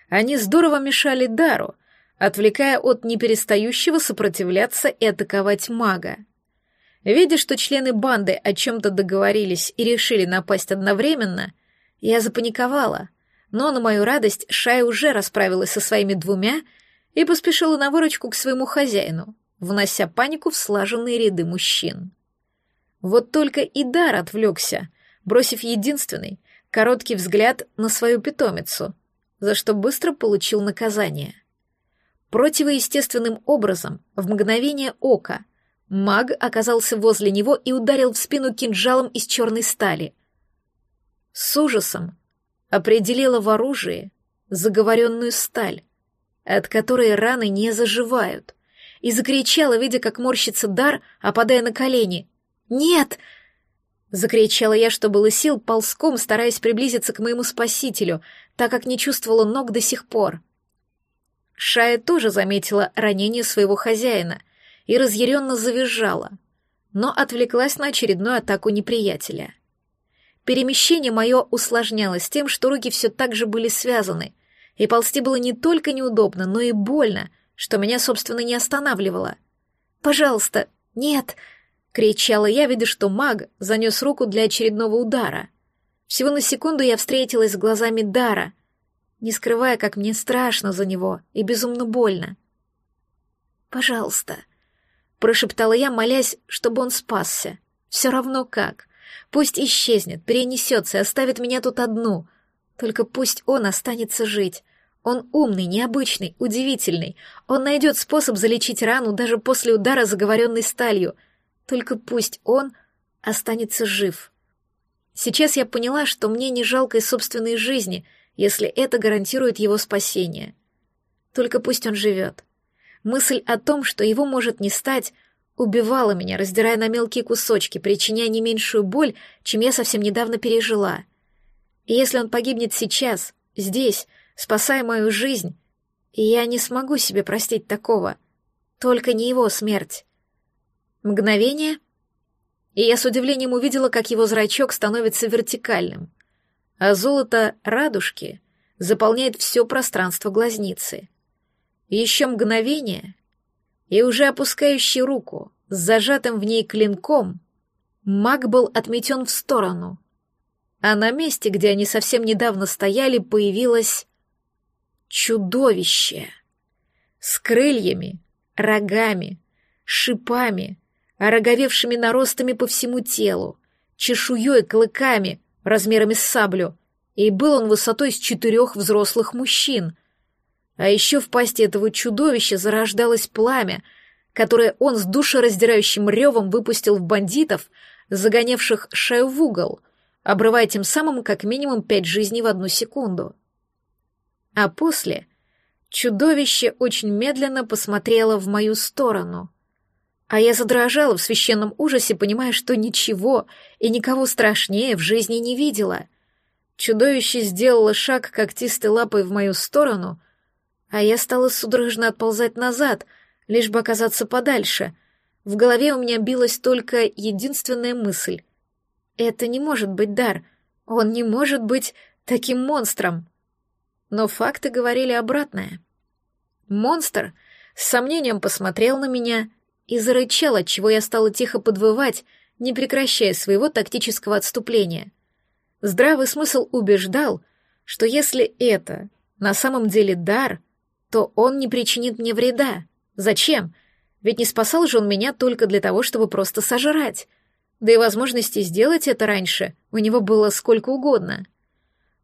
Они здорово мешали дару, отвлекая от неперестающего сопротивляться и атаковать мага. Видя, что члены банды о чем-то договорились и решили напасть одновременно, я запаниковала, но на мою радость Шая уже расправилась со своими двумя и поспешила на выручку к своему хозяину, внося панику в слаженные ряды мужчин. Вот только Идар отвлекся, бросив единственный, короткий взгляд на свою питомицу, за что быстро получил наказание. Противоестественным образом, в мгновение ока, Маг оказался возле него и ударил в спину кинжалом из черной стали. С ужасом определила в оружии заговоренную сталь, от которой раны не заживают, и закричала, видя, как морщится дар, опадая на колени. «Нет!» Закричала я, что было сил, ползком, стараясь приблизиться к моему спасителю, так как не чувствовала ног до сих пор. Шая тоже заметила ранение своего хозяина и разъяренно завизжала, но отвлеклась на очередную атаку неприятеля. Перемещение мое усложнялось тем, что руки все так же были связаны, и ползти было не только неудобно, но и больно, что меня, собственно, не останавливало. «Пожалуйста, нет!» — кричала я, видя, что маг занес руку для очередного удара. Всего на секунду я встретилась с глазами Дара, не скрывая, как мне страшно за него и безумно больно. «Пожалуйста», прошептала я, молясь, чтобы он спасся. Все равно как. Пусть исчезнет, перенесется и оставит меня тут одну. Только пусть он останется жить. Он умный, необычный, удивительный. Он найдет способ залечить рану даже после удара заговоренной сталью. Только пусть он останется жив. Сейчас я поняла, что мне не жалко и собственной жизни, если это гарантирует его спасение. Только пусть он живет. Мысль о том, что его может не стать, убивала меня, раздирая на мелкие кусочки, причиняя не меньшую боль, чем я совсем недавно пережила. И если он погибнет сейчас, здесь, спасая мою жизнь, я не смогу себе простить такого. Только не его смерть. Мгновение, и я с удивлением увидела, как его зрачок становится вертикальным, а золото радужки заполняет все пространство глазницы. Еще мгновение, и уже опускающий руку с зажатым в ней клинком, маг был отметен в сторону, а на месте, где они совсем недавно стояли, появилось чудовище с крыльями, рогами, шипами, ороговевшими наростами по всему телу, чешуей, клыками, размерами с саблю, и был он высотой с четырех взрослых мужчин — а еще в пасти этого чудовища зарождалось пламя, которое он с душераздирающим ревом выпустил в бандитов, загонявших шею в угол, обрывая тем самым как минимум пять жизней в одну секунду. А после чудовище очень медленно посмотрело в мою сторону, а я задрожала в священном ужасе, понимая, что ничего и никого страшнее в жизни не видела. Чудовище сделало шаг когтистой лапой в мою сторону — а я стала судорожно отползать назад, лишь бы оказаться подальше. В голове у меня билась только единственная мысль. Это не может быть дар. Он не может быть таким монстром. Но факты говорили обратное. Монстр с сомнением посмотрел на меня и зарычал, отчего я стала тихо подвывать, не прекращая своего тактического отступления. Здравый смысл убеждал, что если это на самом деле дар — то он не причинит мне вреда. Зачем? Ведь не спасал же он меня только для того, чтобы просто сожрать. Да и возможности сделать это раньше у него было сколько угодно.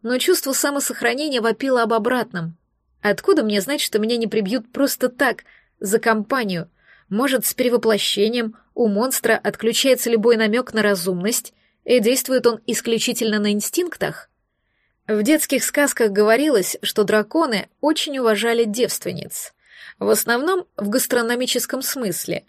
Но чувство самосохранения вопило об обратном. Откуда мне знать, что меня не прибьют просто так, за компанию? Может, с перевоплощением у монстра отключается любой намек на разумность, и действует он исключительно на инстинктах? В детских сказках говорилось, что драконы очень уважали девственниц. В основном в гастрономическом смысле.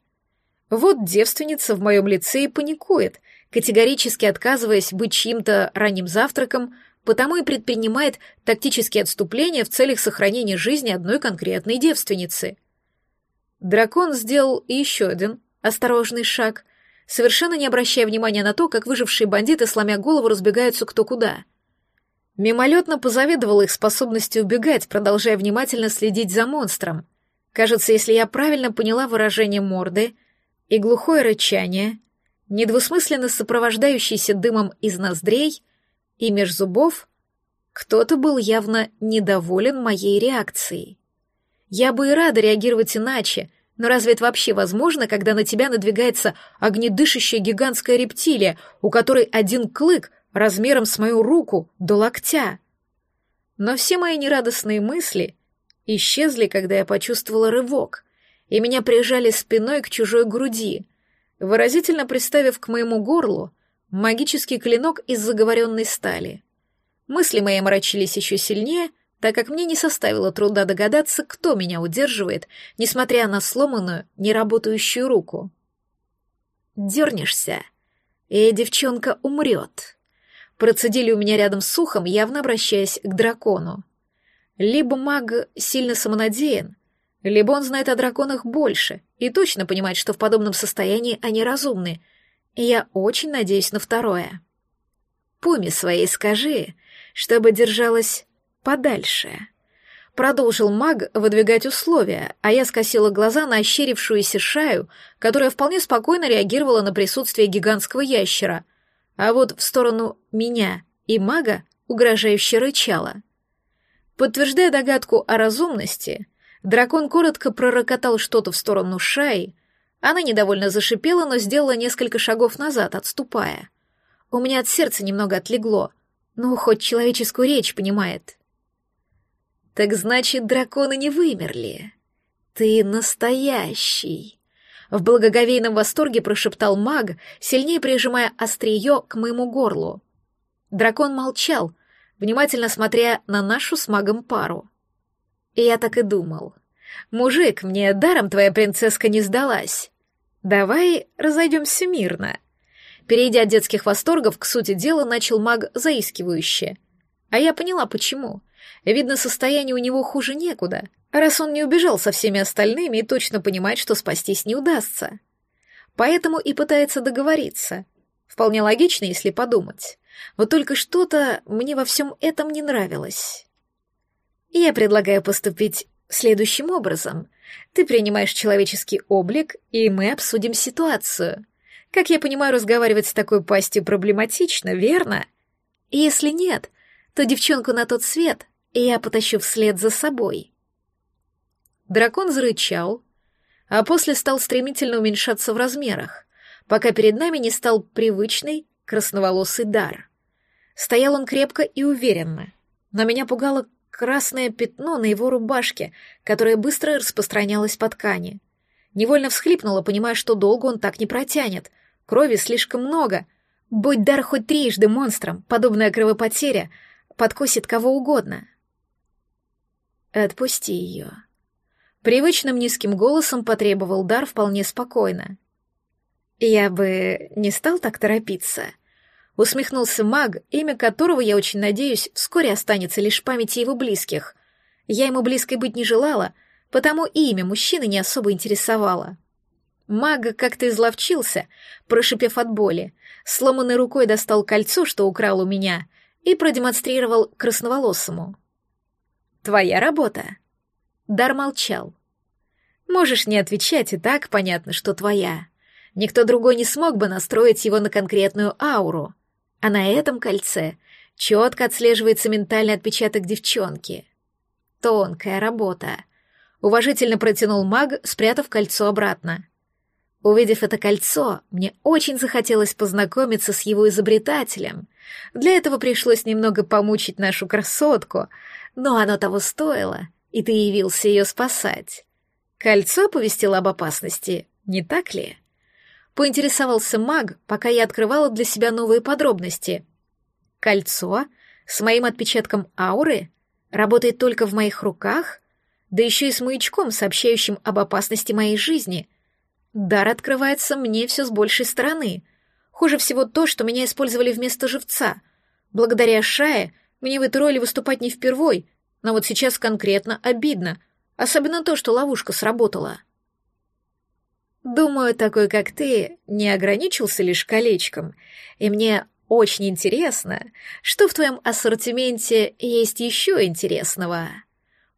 Вот девственница в моем лице и паникует, категорически отказываясь быть чьим-то ранним завтраком, потому и предпринимает тактические отступления в целях сохранения жизни одной конкретной девственницы. Дракон сделал еще один осторожный шаг, совершенно не обращая внимания на то, как выжившие бандиты, сломя голову, разбегаются кто куда — Мимолетно позавидовала их способности убегать, продолжая внимательно следить за монстром. Кажется, если я правильно поняла выражение морды и глухое рычание, недвусмысленно сопровождающийся дымом из ноздрей и меж зубов, кто-то был явно недоволен моей реакцией. Я бы и рада реагировать иначе, но разве это вообще возможно, когда на тебя надвигается огнедышащая гигантская рептилия, у которой один клык размером с мою руку до локтя. Но все мои нерадостные мысли исчезли, когда я почувствовала рывок, и меня прижали спиной к чужой груди, выразительно приставив к моему горлу магический клинок из заговоренной стали. Мысли мои мрачились еще сильнее, так как мне не составило труда догадаться, кто меня удерживает, несмотря на сломанную, неработающую руку. Дернешься, и девчонка умрет процедили у меня рядом с ухом, явно обращаясь к дракону. Либо маг сильно самонадеян, либо он знает о драконах больше и точно понимает, что в подобном состоянии они разумны, и я очень надеюсь на второе. Пуме своей скажи, чтобы держалась подальше. Продолжил маг выдвигать условия, а я скосила глаза на ощерившуюся шаю, которая вполне спокойно реагировала на присутствие гигантского ящера — а вот в сторону меня и мага угрожающе рычала. Подтверждая догадку о разумности, дракон коротко пророкотал что-то в сторону Шаи, она недовольно зашипела, но сделала несколько шагов назад, отступая. У меня от сердца немного отлегло, ну, хоть человеческую речь понимает. «Так значит, драконы не вымерли. Ты настоящий!» В благоговейном восторге прошептал маг, сильнее прижимая острие к моему горлу. Дракон молчал, внимательно смотря на нашу с магом пару. И я так и думал. «Мужик, мне даром твоя принцесска не сдалась. Давай разойдемся мирно». Перейдя от детских восторгов к сути дела, начал маг заискивающе. А я поняла, почему. Видно, состояние у него хуже некуда, раз он не убежал со всеми остальными и точно понимает, что спастись не удастся. Поэтому и пытается договориться. Вполне логично, если подумать. Вот только что-то мне во всем этом не нравилось. Я предлагаю поступить следующим образом. Ты принимаешь человеческий облик, и мы обсудим ситуацию. Как я понимаю, разговаривать с такой пастью проблематично, верно? Если нет, то девчонку на тот свет я потащу вслед за собой. Дракон зарычал, а после стал стремительно уменьшаться в размерах, пока перед нами не стал привычный красноволосый дар. Стоял он крепко и уверенно, но меня пугало красное пятно на его рубашке, которое быстро распространялось по ткани. Невольно всхлипнула, понимая, что долго он так не протянет. Крови слишком много. Будь дар хоть трижды монстром, подобная кровопотеря подкосит кого угодно. «Отпусти ее», Привычным низким голосом потребовал дар вполне спокойно. «Я бы не стал так торопиться», — усмехнулся маг, имя которого, я очень надеюсь, вскоре останется лишь в памяти его близких. Я ему близкой быть не желала, потому и имя мужчины не особо интересовало. Маг как-то изловчился, прошипев от боли, сломанной рукой достал кольцо, что украл у меня, и продемонстрировал красноволосому. «Твоя работа», Дар молчал. «Можешь не отвечать, и так понятно, что твоя. Никто другой не смог бы настроить его на конкретную ауру. А на этом кольце четко отслеживается ментальный отпечаток девчонки. Тонкая работа. Уважительно протянул маг, спрятав кольцо обратно. Увидев это кольцо, мне очень захотелось познакомиться с его изобретателем. Для этого пришлось немного помучить нашу красотку, но оно того стоило, и ты явился ее спасать. Кольцо повестило об опасности, не так ли? Поинтересовался маг, пока я открывала для себя новые подробности. Кольцо с моим отпечатком ауры работает только в моих руках, да еще и с маячком, сообщающим об опасности моей жизни — Дар открывается мне все с большей стороны. Хуже всего то, что меня использовали вместо живца. Благодаря Шае мне в этой роли выступать не впервой, но вот сейчас конкретно обидно, особенно то, что ловушка сработала. Думаю, такой, как ты, не ограничился лишь колечком, и мне очень интересно, что в твоем ассортименте есть еще интересного.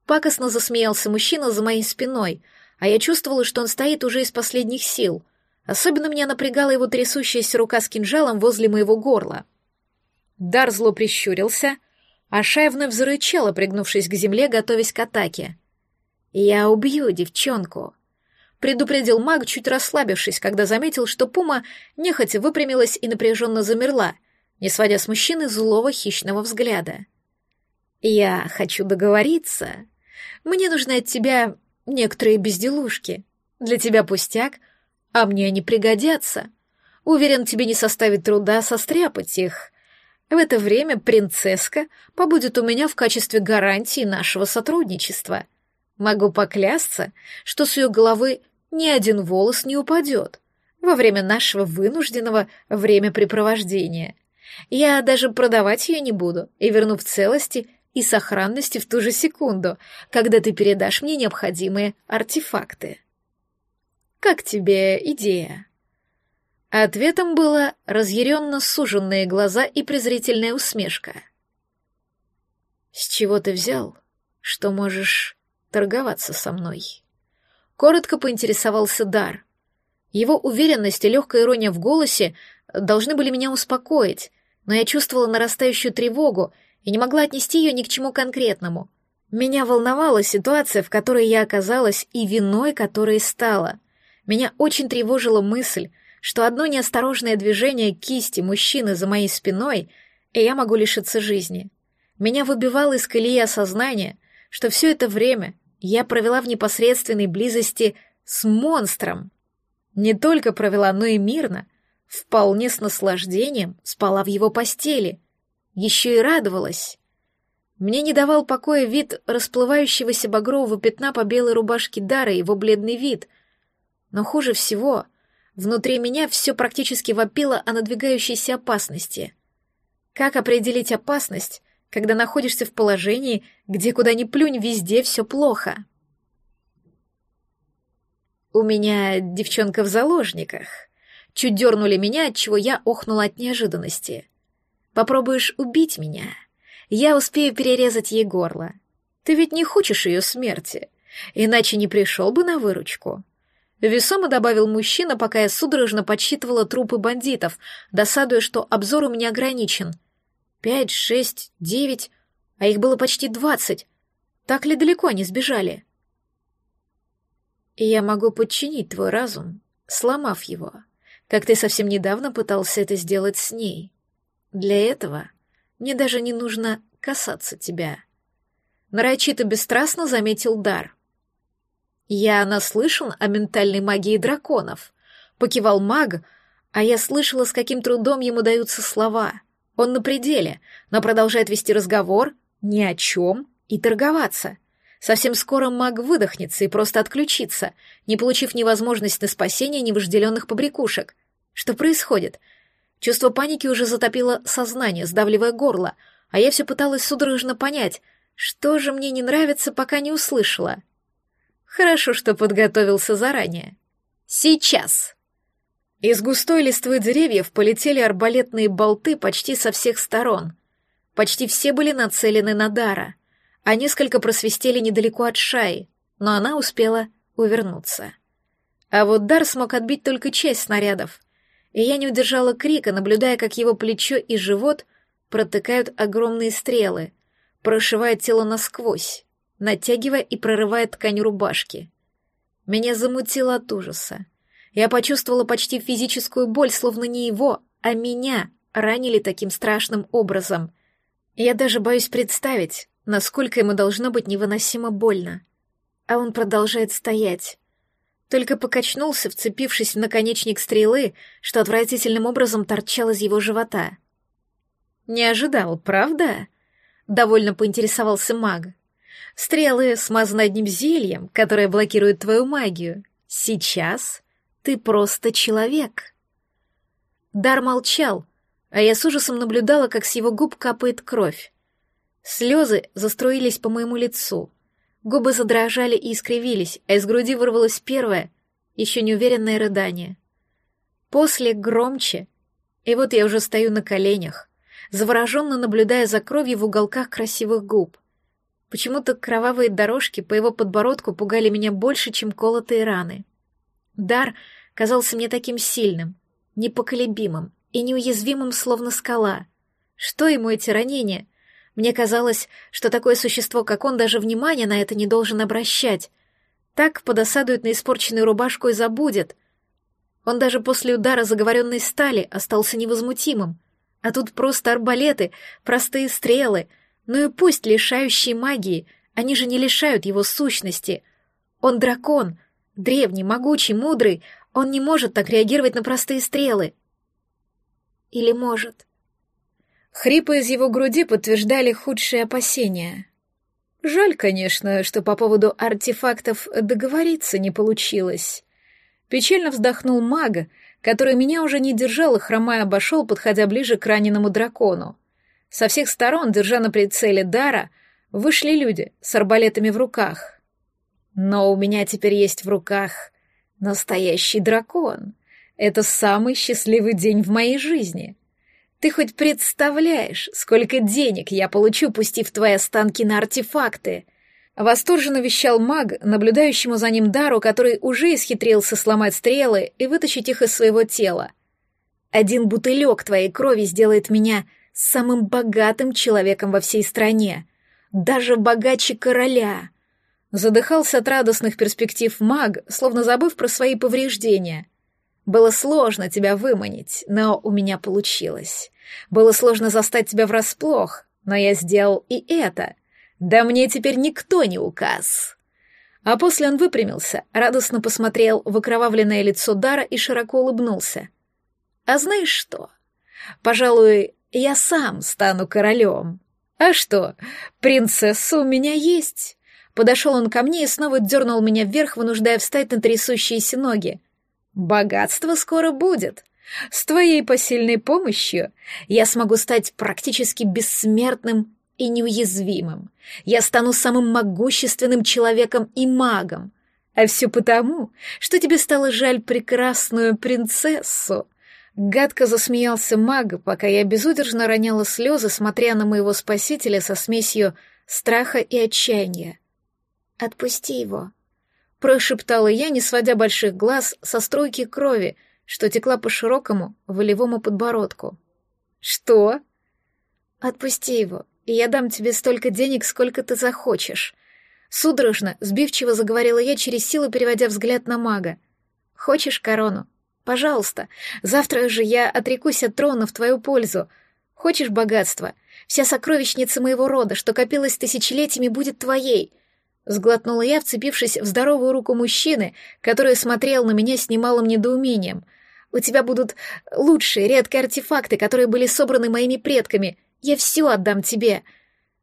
Пакостно засмеялся мужчина за моей спиной — а я чувствовала, что он стоит уже из последних сил. Особенно меня напрягала его трясущаяся рука с кинжалом возле моего горла. Дар зло прищурился, а Шая вновь зарычала, пригнувшись к земле, готовясь к атаке. «Я убью девчонку», — предупредил маг, чуть расслабившись, когда заметил, что пума нехотя выпрямилась и напряженно замерла, не сводя с мужчины злого хищного взгляда. «Я хочу договориться. Мне нужно от тебя некоторые безделушки. Для тебя пустяк, а мне они пригодятся. Уверен, тебе не составит труда состряпать их. В это время принцесска побудет у меня в качестве гарантии нашего сотрудничества. Могу поклясться, что с ее головы ни один волос не упадет во время нашего вынужденного времяпрепровождения. Я даже продавать ее не буду и верну в целости и сохранности в ту же секунду, когда ты передашь мне необходимые артефакты. Как тебе идея? Ответом было разъяренно суженные глаза и презрительная усмешка. «С чего ты взял, что можешь торговаться со мной?» Коротко поинтересовался Дар. Его уверенность и легкая ирония в голосе должны были меня успокоить, но я чувствовала нарастающую тревогу и не могла отнести ее ни к чему конкретному. Меня волновала ситуация, в которой я оказалась, и виной которой стала. Меня очень тревожила мысль, что одно неосторожное движение кисти мужчины за моей спиной, и я могу лишиться жизни. Меня выбивало из колеи осознание, что все это время я провела в непосредственной близости с монстром. Не только провела, но и мирно, вполне с наслаждением спала в его постели — еще и радовалась. Мне не давал покоя вид расплывающегося багрового пятна по белой рубашке Дары, его бледный вид. Но хуже всего, внутри меня все практически вопило о надвигающейся опасности. Как определить опасность, когда находишься в положении, где куда ни плюнь, везде все плохо? У меня девчонка в заложниках. Чуть дернули меня, от чего я охнула от неожиданности. Попробуешь убить меня, я успею перерезать ей горло. Ты ведь не хочешь ее смерти, иначе не пришел бы на выручку. Весомо добавил мужчина, пока я судорожно подсчитывала трупы бандитов, досадуя, что обзор у меня ограничен. Пять, шесть, девять, а их было почти двадцать. Так ли далеко они сбежали? Я могу подчинить твой разум, сломав его, как ты совсем недавно пытался это сделать с ней. Для этого мне даже не нужно касаться тебя. Нарочито бесстрастно заметил Дар. Я наслышан о ментальной магии драконов. Покивал маг, а я слышала, с каким трудом ему даются слова. Он на пределе, но продолжает вести разговор ни о чем и торговаться. Совсем скоро маг выдохнется и просто отключится, не получив ни возможность на спасение, ни вожделенных побрякушек. Что происходит? — Чувство паники уже затопило сознание, сдавливая горло, а я все пыталась судорожно понять, что же мне не нравится, пока не услышала. Хорошо, что подготовился заранее. Сейчас. Из густой листвы деревьев полетели арбалетные болты почти со всех сторон. Почти все были нацелены на Дара, а несколько просвистели недалеко от Шаи, но она успела увернуться. А вот Дар смог отбить только часть снарядов — и я не удержала крика, наблюдая, как его плечо и живот протыкают огромные стрелы, прошивая тело насквозь, натягивая и прорывая ткань рубашки. Меня замутило от ужаса. Я почувствовала почти физическую боль, словно не его, а меня ранили таким страшным образом. Я даже боюсь представить, насколько ему должно быть невыносимо больно. А он продолжает стоять. Только покачнулся, вцепившись в наконечник стрелы, что отвратительным образом торчал из его живота. «Не ожидал, правда?» — довольно поинтересовался маг. «Стрелы смазаны одним зельем, которое блокирует твою магию. Сейчас ты просто человек». Дар молчал, а я с ужасом наблюдала, как с его губ капает кровь. Слезы заструились по моему лицу. Губы задрожали и искривились, а из груди вырвалось первое, еще неуверенное рыдание. После громче, и вот я уже стою на коленях, завороженно наблюдая за кровью в уголках красивых губ. Почему-то кровавые дорожки по его подбородку пугали меня больше, чем колотые раны. Дар казался мне таким сильным, непоколебимым и неуязвимым, словно скала. Что ему эти ранения? Мне казалось, что такое существо, как он, даже внимания на это не должен обращать. Так подосадует на испорченную рубашку и забудет. Он даже после удара заговоренной стали остался невозмутимым. А тут просто арбалеты, простые стрелы, ну и пусть лишающие магии, они же не лишают его сущности. Он дракон, древний, могучий, мудрый, он не может так реагировать на простые стрелы. Или может? Хрипы из его груди подтверждали худшие опасения. Жаль, конечно, что по поводу артефактов договориться не получилось. Печально вздохнул маг, который меня уже не держал и хромая обошел, подходя ближе к раненому дракону. Со всех сторон, держа на прицеле дара, вышли люди с арбалетами в руках. Но у меня теперь есть в руках настоящий дракон. Это самый счастливый день в моей жизни. Ты хоть представляешь, сколько денег я получу, пустив твои останки на артефакты?» Восторженно вещал маг, наблюдающему за ним Дару, который уже исхитрился сломать стрелы и вытащить их из своего тела. «Один бутылек твоей крови сделает меня самым богатым человеком во всей стране, даже богаче короля». Задыхался от радостных перспектив маг, словно забыв про свои повреждения — было сложно тебя выманить, но у меня получилось. Было сложно застать тебя врасплох, но я сделал и это. Да мне теперь никто не указ. А после он выпрямился, радостно посмотрел в окровавленное лицо Дара и широко улыбнулся. А знаешь что? Пожалуй, я сам стану королем. А что, принцесса у меня есть. Подошел он ко мне и снова дернул меня вверх, вынуждая встать на трясущиеся ноги. Богатство скоро будет. С твоей посильной помощью я смогу стать практически бессмертным и неуязвимым. Я стану самым могущественным человеком и магом. А все потому, что тебе стало жаль прекрасную принцессу. Гадко засмеялся маг, пока я безудержно роняла слезы, смотря на моего спасителя со смесью страха и отчаяния. «Отпусти его», прошептала я, не сводя больших глаз со струйки крови, что текла по широкому волевому подбородку. «Что?» «Отпусти его, и я дам тебе столько денег, сколько ты захочешь». Судорожно, сбивчиво заговорила я через силу, переводя взгляд на мага. «Хочешь корону? Пожалуйста. Завтра же я отрекусь от трона в твою пользу. Хочешь богатства? Вся сокровищница моего рода, что копилась тысячелетиями, будет твоей. Сглотнула я, вцепившись в здоровую руку мужчины, который смотрел на меня с немалым недоумением. «У тебя будут лучшие, редкие артефакты, которые были собраны моими предками. Я все отдам тебе!»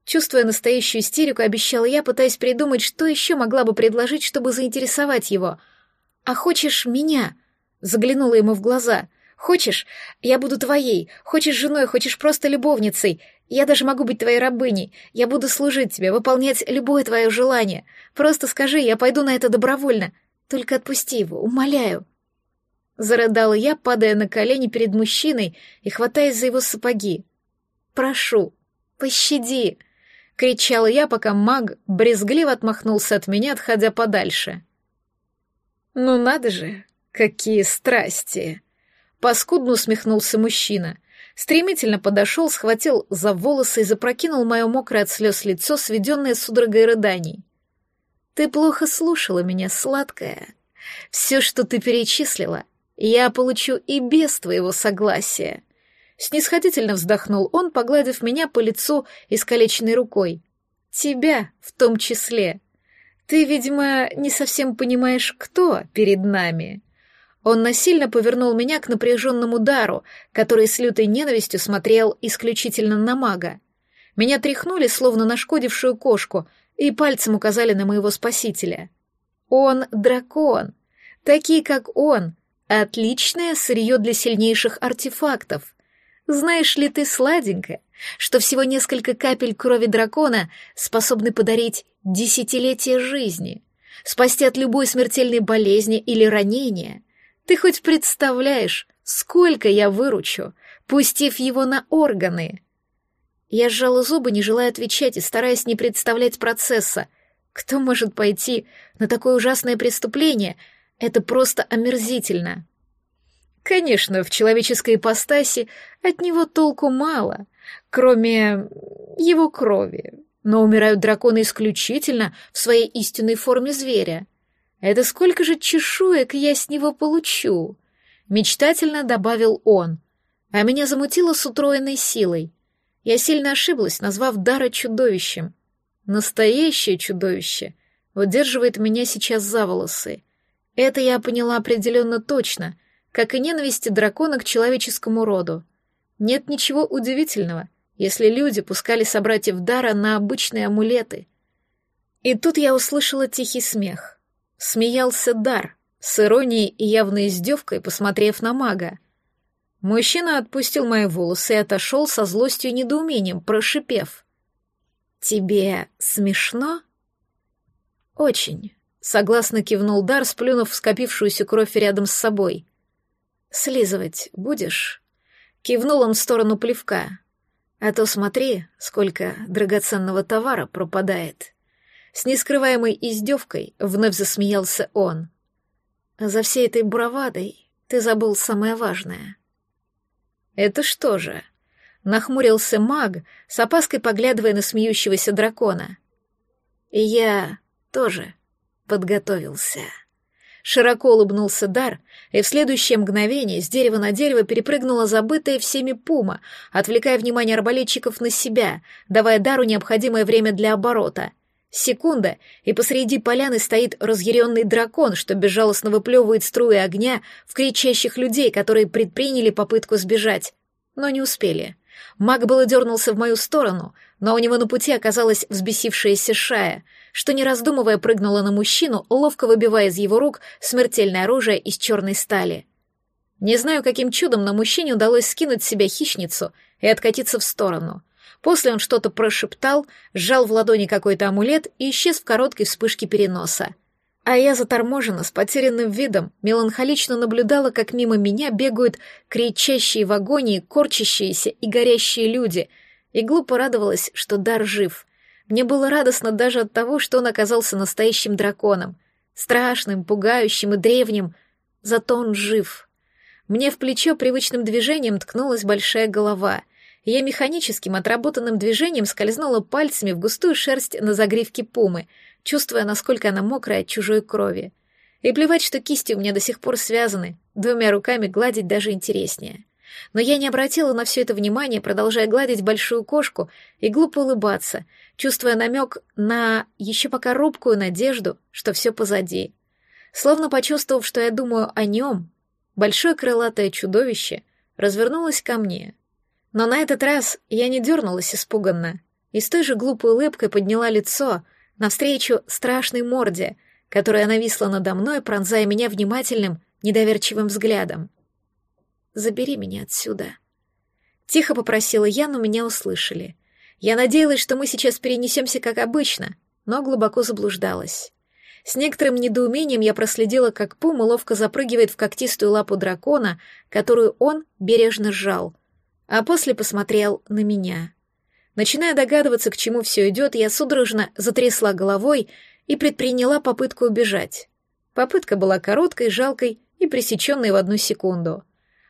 Чувствуя настоящую истерику, обещала я, пытаясь придумать, что еще могла бы предложить, чтобы заинтересовать его. «А хочешь меня?» Заглянула ему в глаза. «Хочешь? Я буду твоей. Хочешь женой, хочешь просто любовницей. Я даже могу быть твоей рабыней. Я буду служить тебе, выполнять любое твое желание. Просто скажи, я пойду на это добровольно. Только отпусти его, умоляю». Зарыдала я, падая на колени перед мужчиной и хватаясь за его сапоги. «Прошу, пощади!» — кричала я, пока маг брезгливо отмахнулся от меня, отходя подальше. «Ну надо же, какие страсти!» Паскудно усмехнулся мужчина стремительно подошел, схватил за волосы и запрокинул мое мокрое от слез лицо, сведенное судорогой рыданий. «Ты плохо слушала меня, сладкая. Все, что ты перечислила, я получу и без твоего согласия. Снисходительно вздохнул он, погладив меня по лицу искалеченной рукой. Тебя в том числе. Ты, видимо, не совсем понимаешь, кто перед нами. Он насильно повернул меня к напряженному дару, который с лютой ненавистью смотрел исключительно на мага. Меня тряхнули, словно нашкодившую кошку, и пальцем указали на моего спасителя. Он дракон. Такие, как он, отличное сырье для сильнейших артефактов. Знаешь ли ты, сладенькая, что всего несколько капель крови дракона способны подарить десятилетие жизни, спасти от любой смертельной болезни или ранения? Ты хоть представляешь, сколько я выручу, пустив его на органы? Я сжала зубы, не желая отвечать и стараясь не представлять процесса. Кто может пойти на такое ужасное преступление? Это просто омерзительно. Конечно, в человеческой ипостаси от него толку мало, кроме его крови. Но умирают драконы исключительно в своей истинной форме зверя. Это сколько же чешуек я с него получу? Мечтательно добавил он, а меня замутило с утроенной силой. Я сильно ошиблась, назвав Дара чудовищем. Настоящее чудовище удерживает меня сейчас за волосы. Это я поняла определенно точно, как и ненависти дракона к человеческому роду. Нет ничего удивительного, если люди пускали собратьев Дара на обычные амулеты. И тут я услышала тихий смех. Смеялся Дар, с иронией и явной издевкой, посмотрев на мага. Мужчина отпустил мои волосы и отошел со злостью и недоумением, прошипев. «Тебе смешно?» «Очень», — согласно кивнул Дар, сплюнув скопившуюся кровь рядом с собой. «Слизывать будешь?» Кивнул он в сторону плевка. «А то смотри, сколько драгоценного товара пропадает». С нескрываемой издевкой вновь засмеялся он. «За всей этой бравадой ты забыл самое важное». «Это что же?» — нахмурился маг, с опаской поглядывая на смеющегося дракона. «Я тоже подготовился». Широко улыбнулся Дар, и в следующее мгновение с дерева на дерево перепрыгнула забытая всеми пума, отвлекая внимание арбалетчиков на себя, давая Дару необходимое время для оборота — Секунда, и посреди поляны стоит разъяренный дракон, что безжалостно выплевывает струи огня в кричащих людей, которые предприняли попытку сбежать, но не успели. Маг было дернулся в мою сторону, но у него на пути оказалась взбесившаяся шая, что, не раздумывая, прыгнула на мужчину, ловко выбивая из его рук смертельное оружие из черной стали. Не знаю, каким чудом, но мужчине удалось скинуть с себя хищницу и откатиться в сторону — После он что-то прошептал, сжал в ладони какой-то амулет и исчез в короткой вспышке переноса. А я заторможенно, с потерянным видом, меланхолично наблюдала, как мимо меня бегают кричащие в агонии, корчащиеся и горящие люди, и глупо радовалась, что дар жив. Мне было радостно даже от того, что он оказался настоящим драконом. Страшным, пугающим и древним. Зато он жив. Мне в плечо привычным движением ткнулась большая голова — я механическим отработанным движением скользнула пальцами в густую шерсть на загривке пумы, чувствуя, насколько она мокрая от чужой крови. И плевать, что кисти у меня до сих пор связаны, двумя руками гладить даже интереснее. Но я не обратила на все это внимание, продолжая гладить большую кошку и глупо улыбаться, чувствуя намек на еще пока робкую надежду, что все позади. Словно почувствовав, что я думаю о нем, большое крылатое чудовище развернулось ко мне — но на этот раз я не дернулась испуганно и с той же глупой улыбкой подняла лицо навстречу страшной морде, которая нависла надо мной, пронзая меня внимательным, недоверчивым взглядом. «Забери меня отсюда». Тихо попросила я, но меня услышали. Я надеялась, что мы сейчас перенесемся как обычно, но глубоко заблуждалась. С некоторым недоумением я проследила, как Пума ловко запрыгивает в когтистую лапу дракона, которую он бережно сжал — а после посмотрел на меня. Начиная догадываться, к чему все идет, я судорожно затрясла головой и предприняла попытку убежать. Попытка была короткой, жалкой и пресеченной в одну секунду.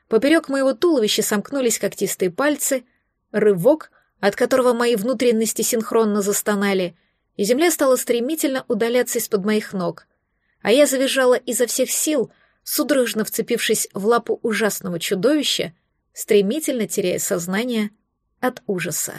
Поперек моего туловища сомкнулись когтистые пальцы, рывок, от которого мои внутренности синхронно застонали, и земля стала стремительно удаляться из-под моих ног. а я завизжала изо всех сил, судорожно вцепившись в лапу ужасного чудовища, стремительно теряя сознание от ужаса.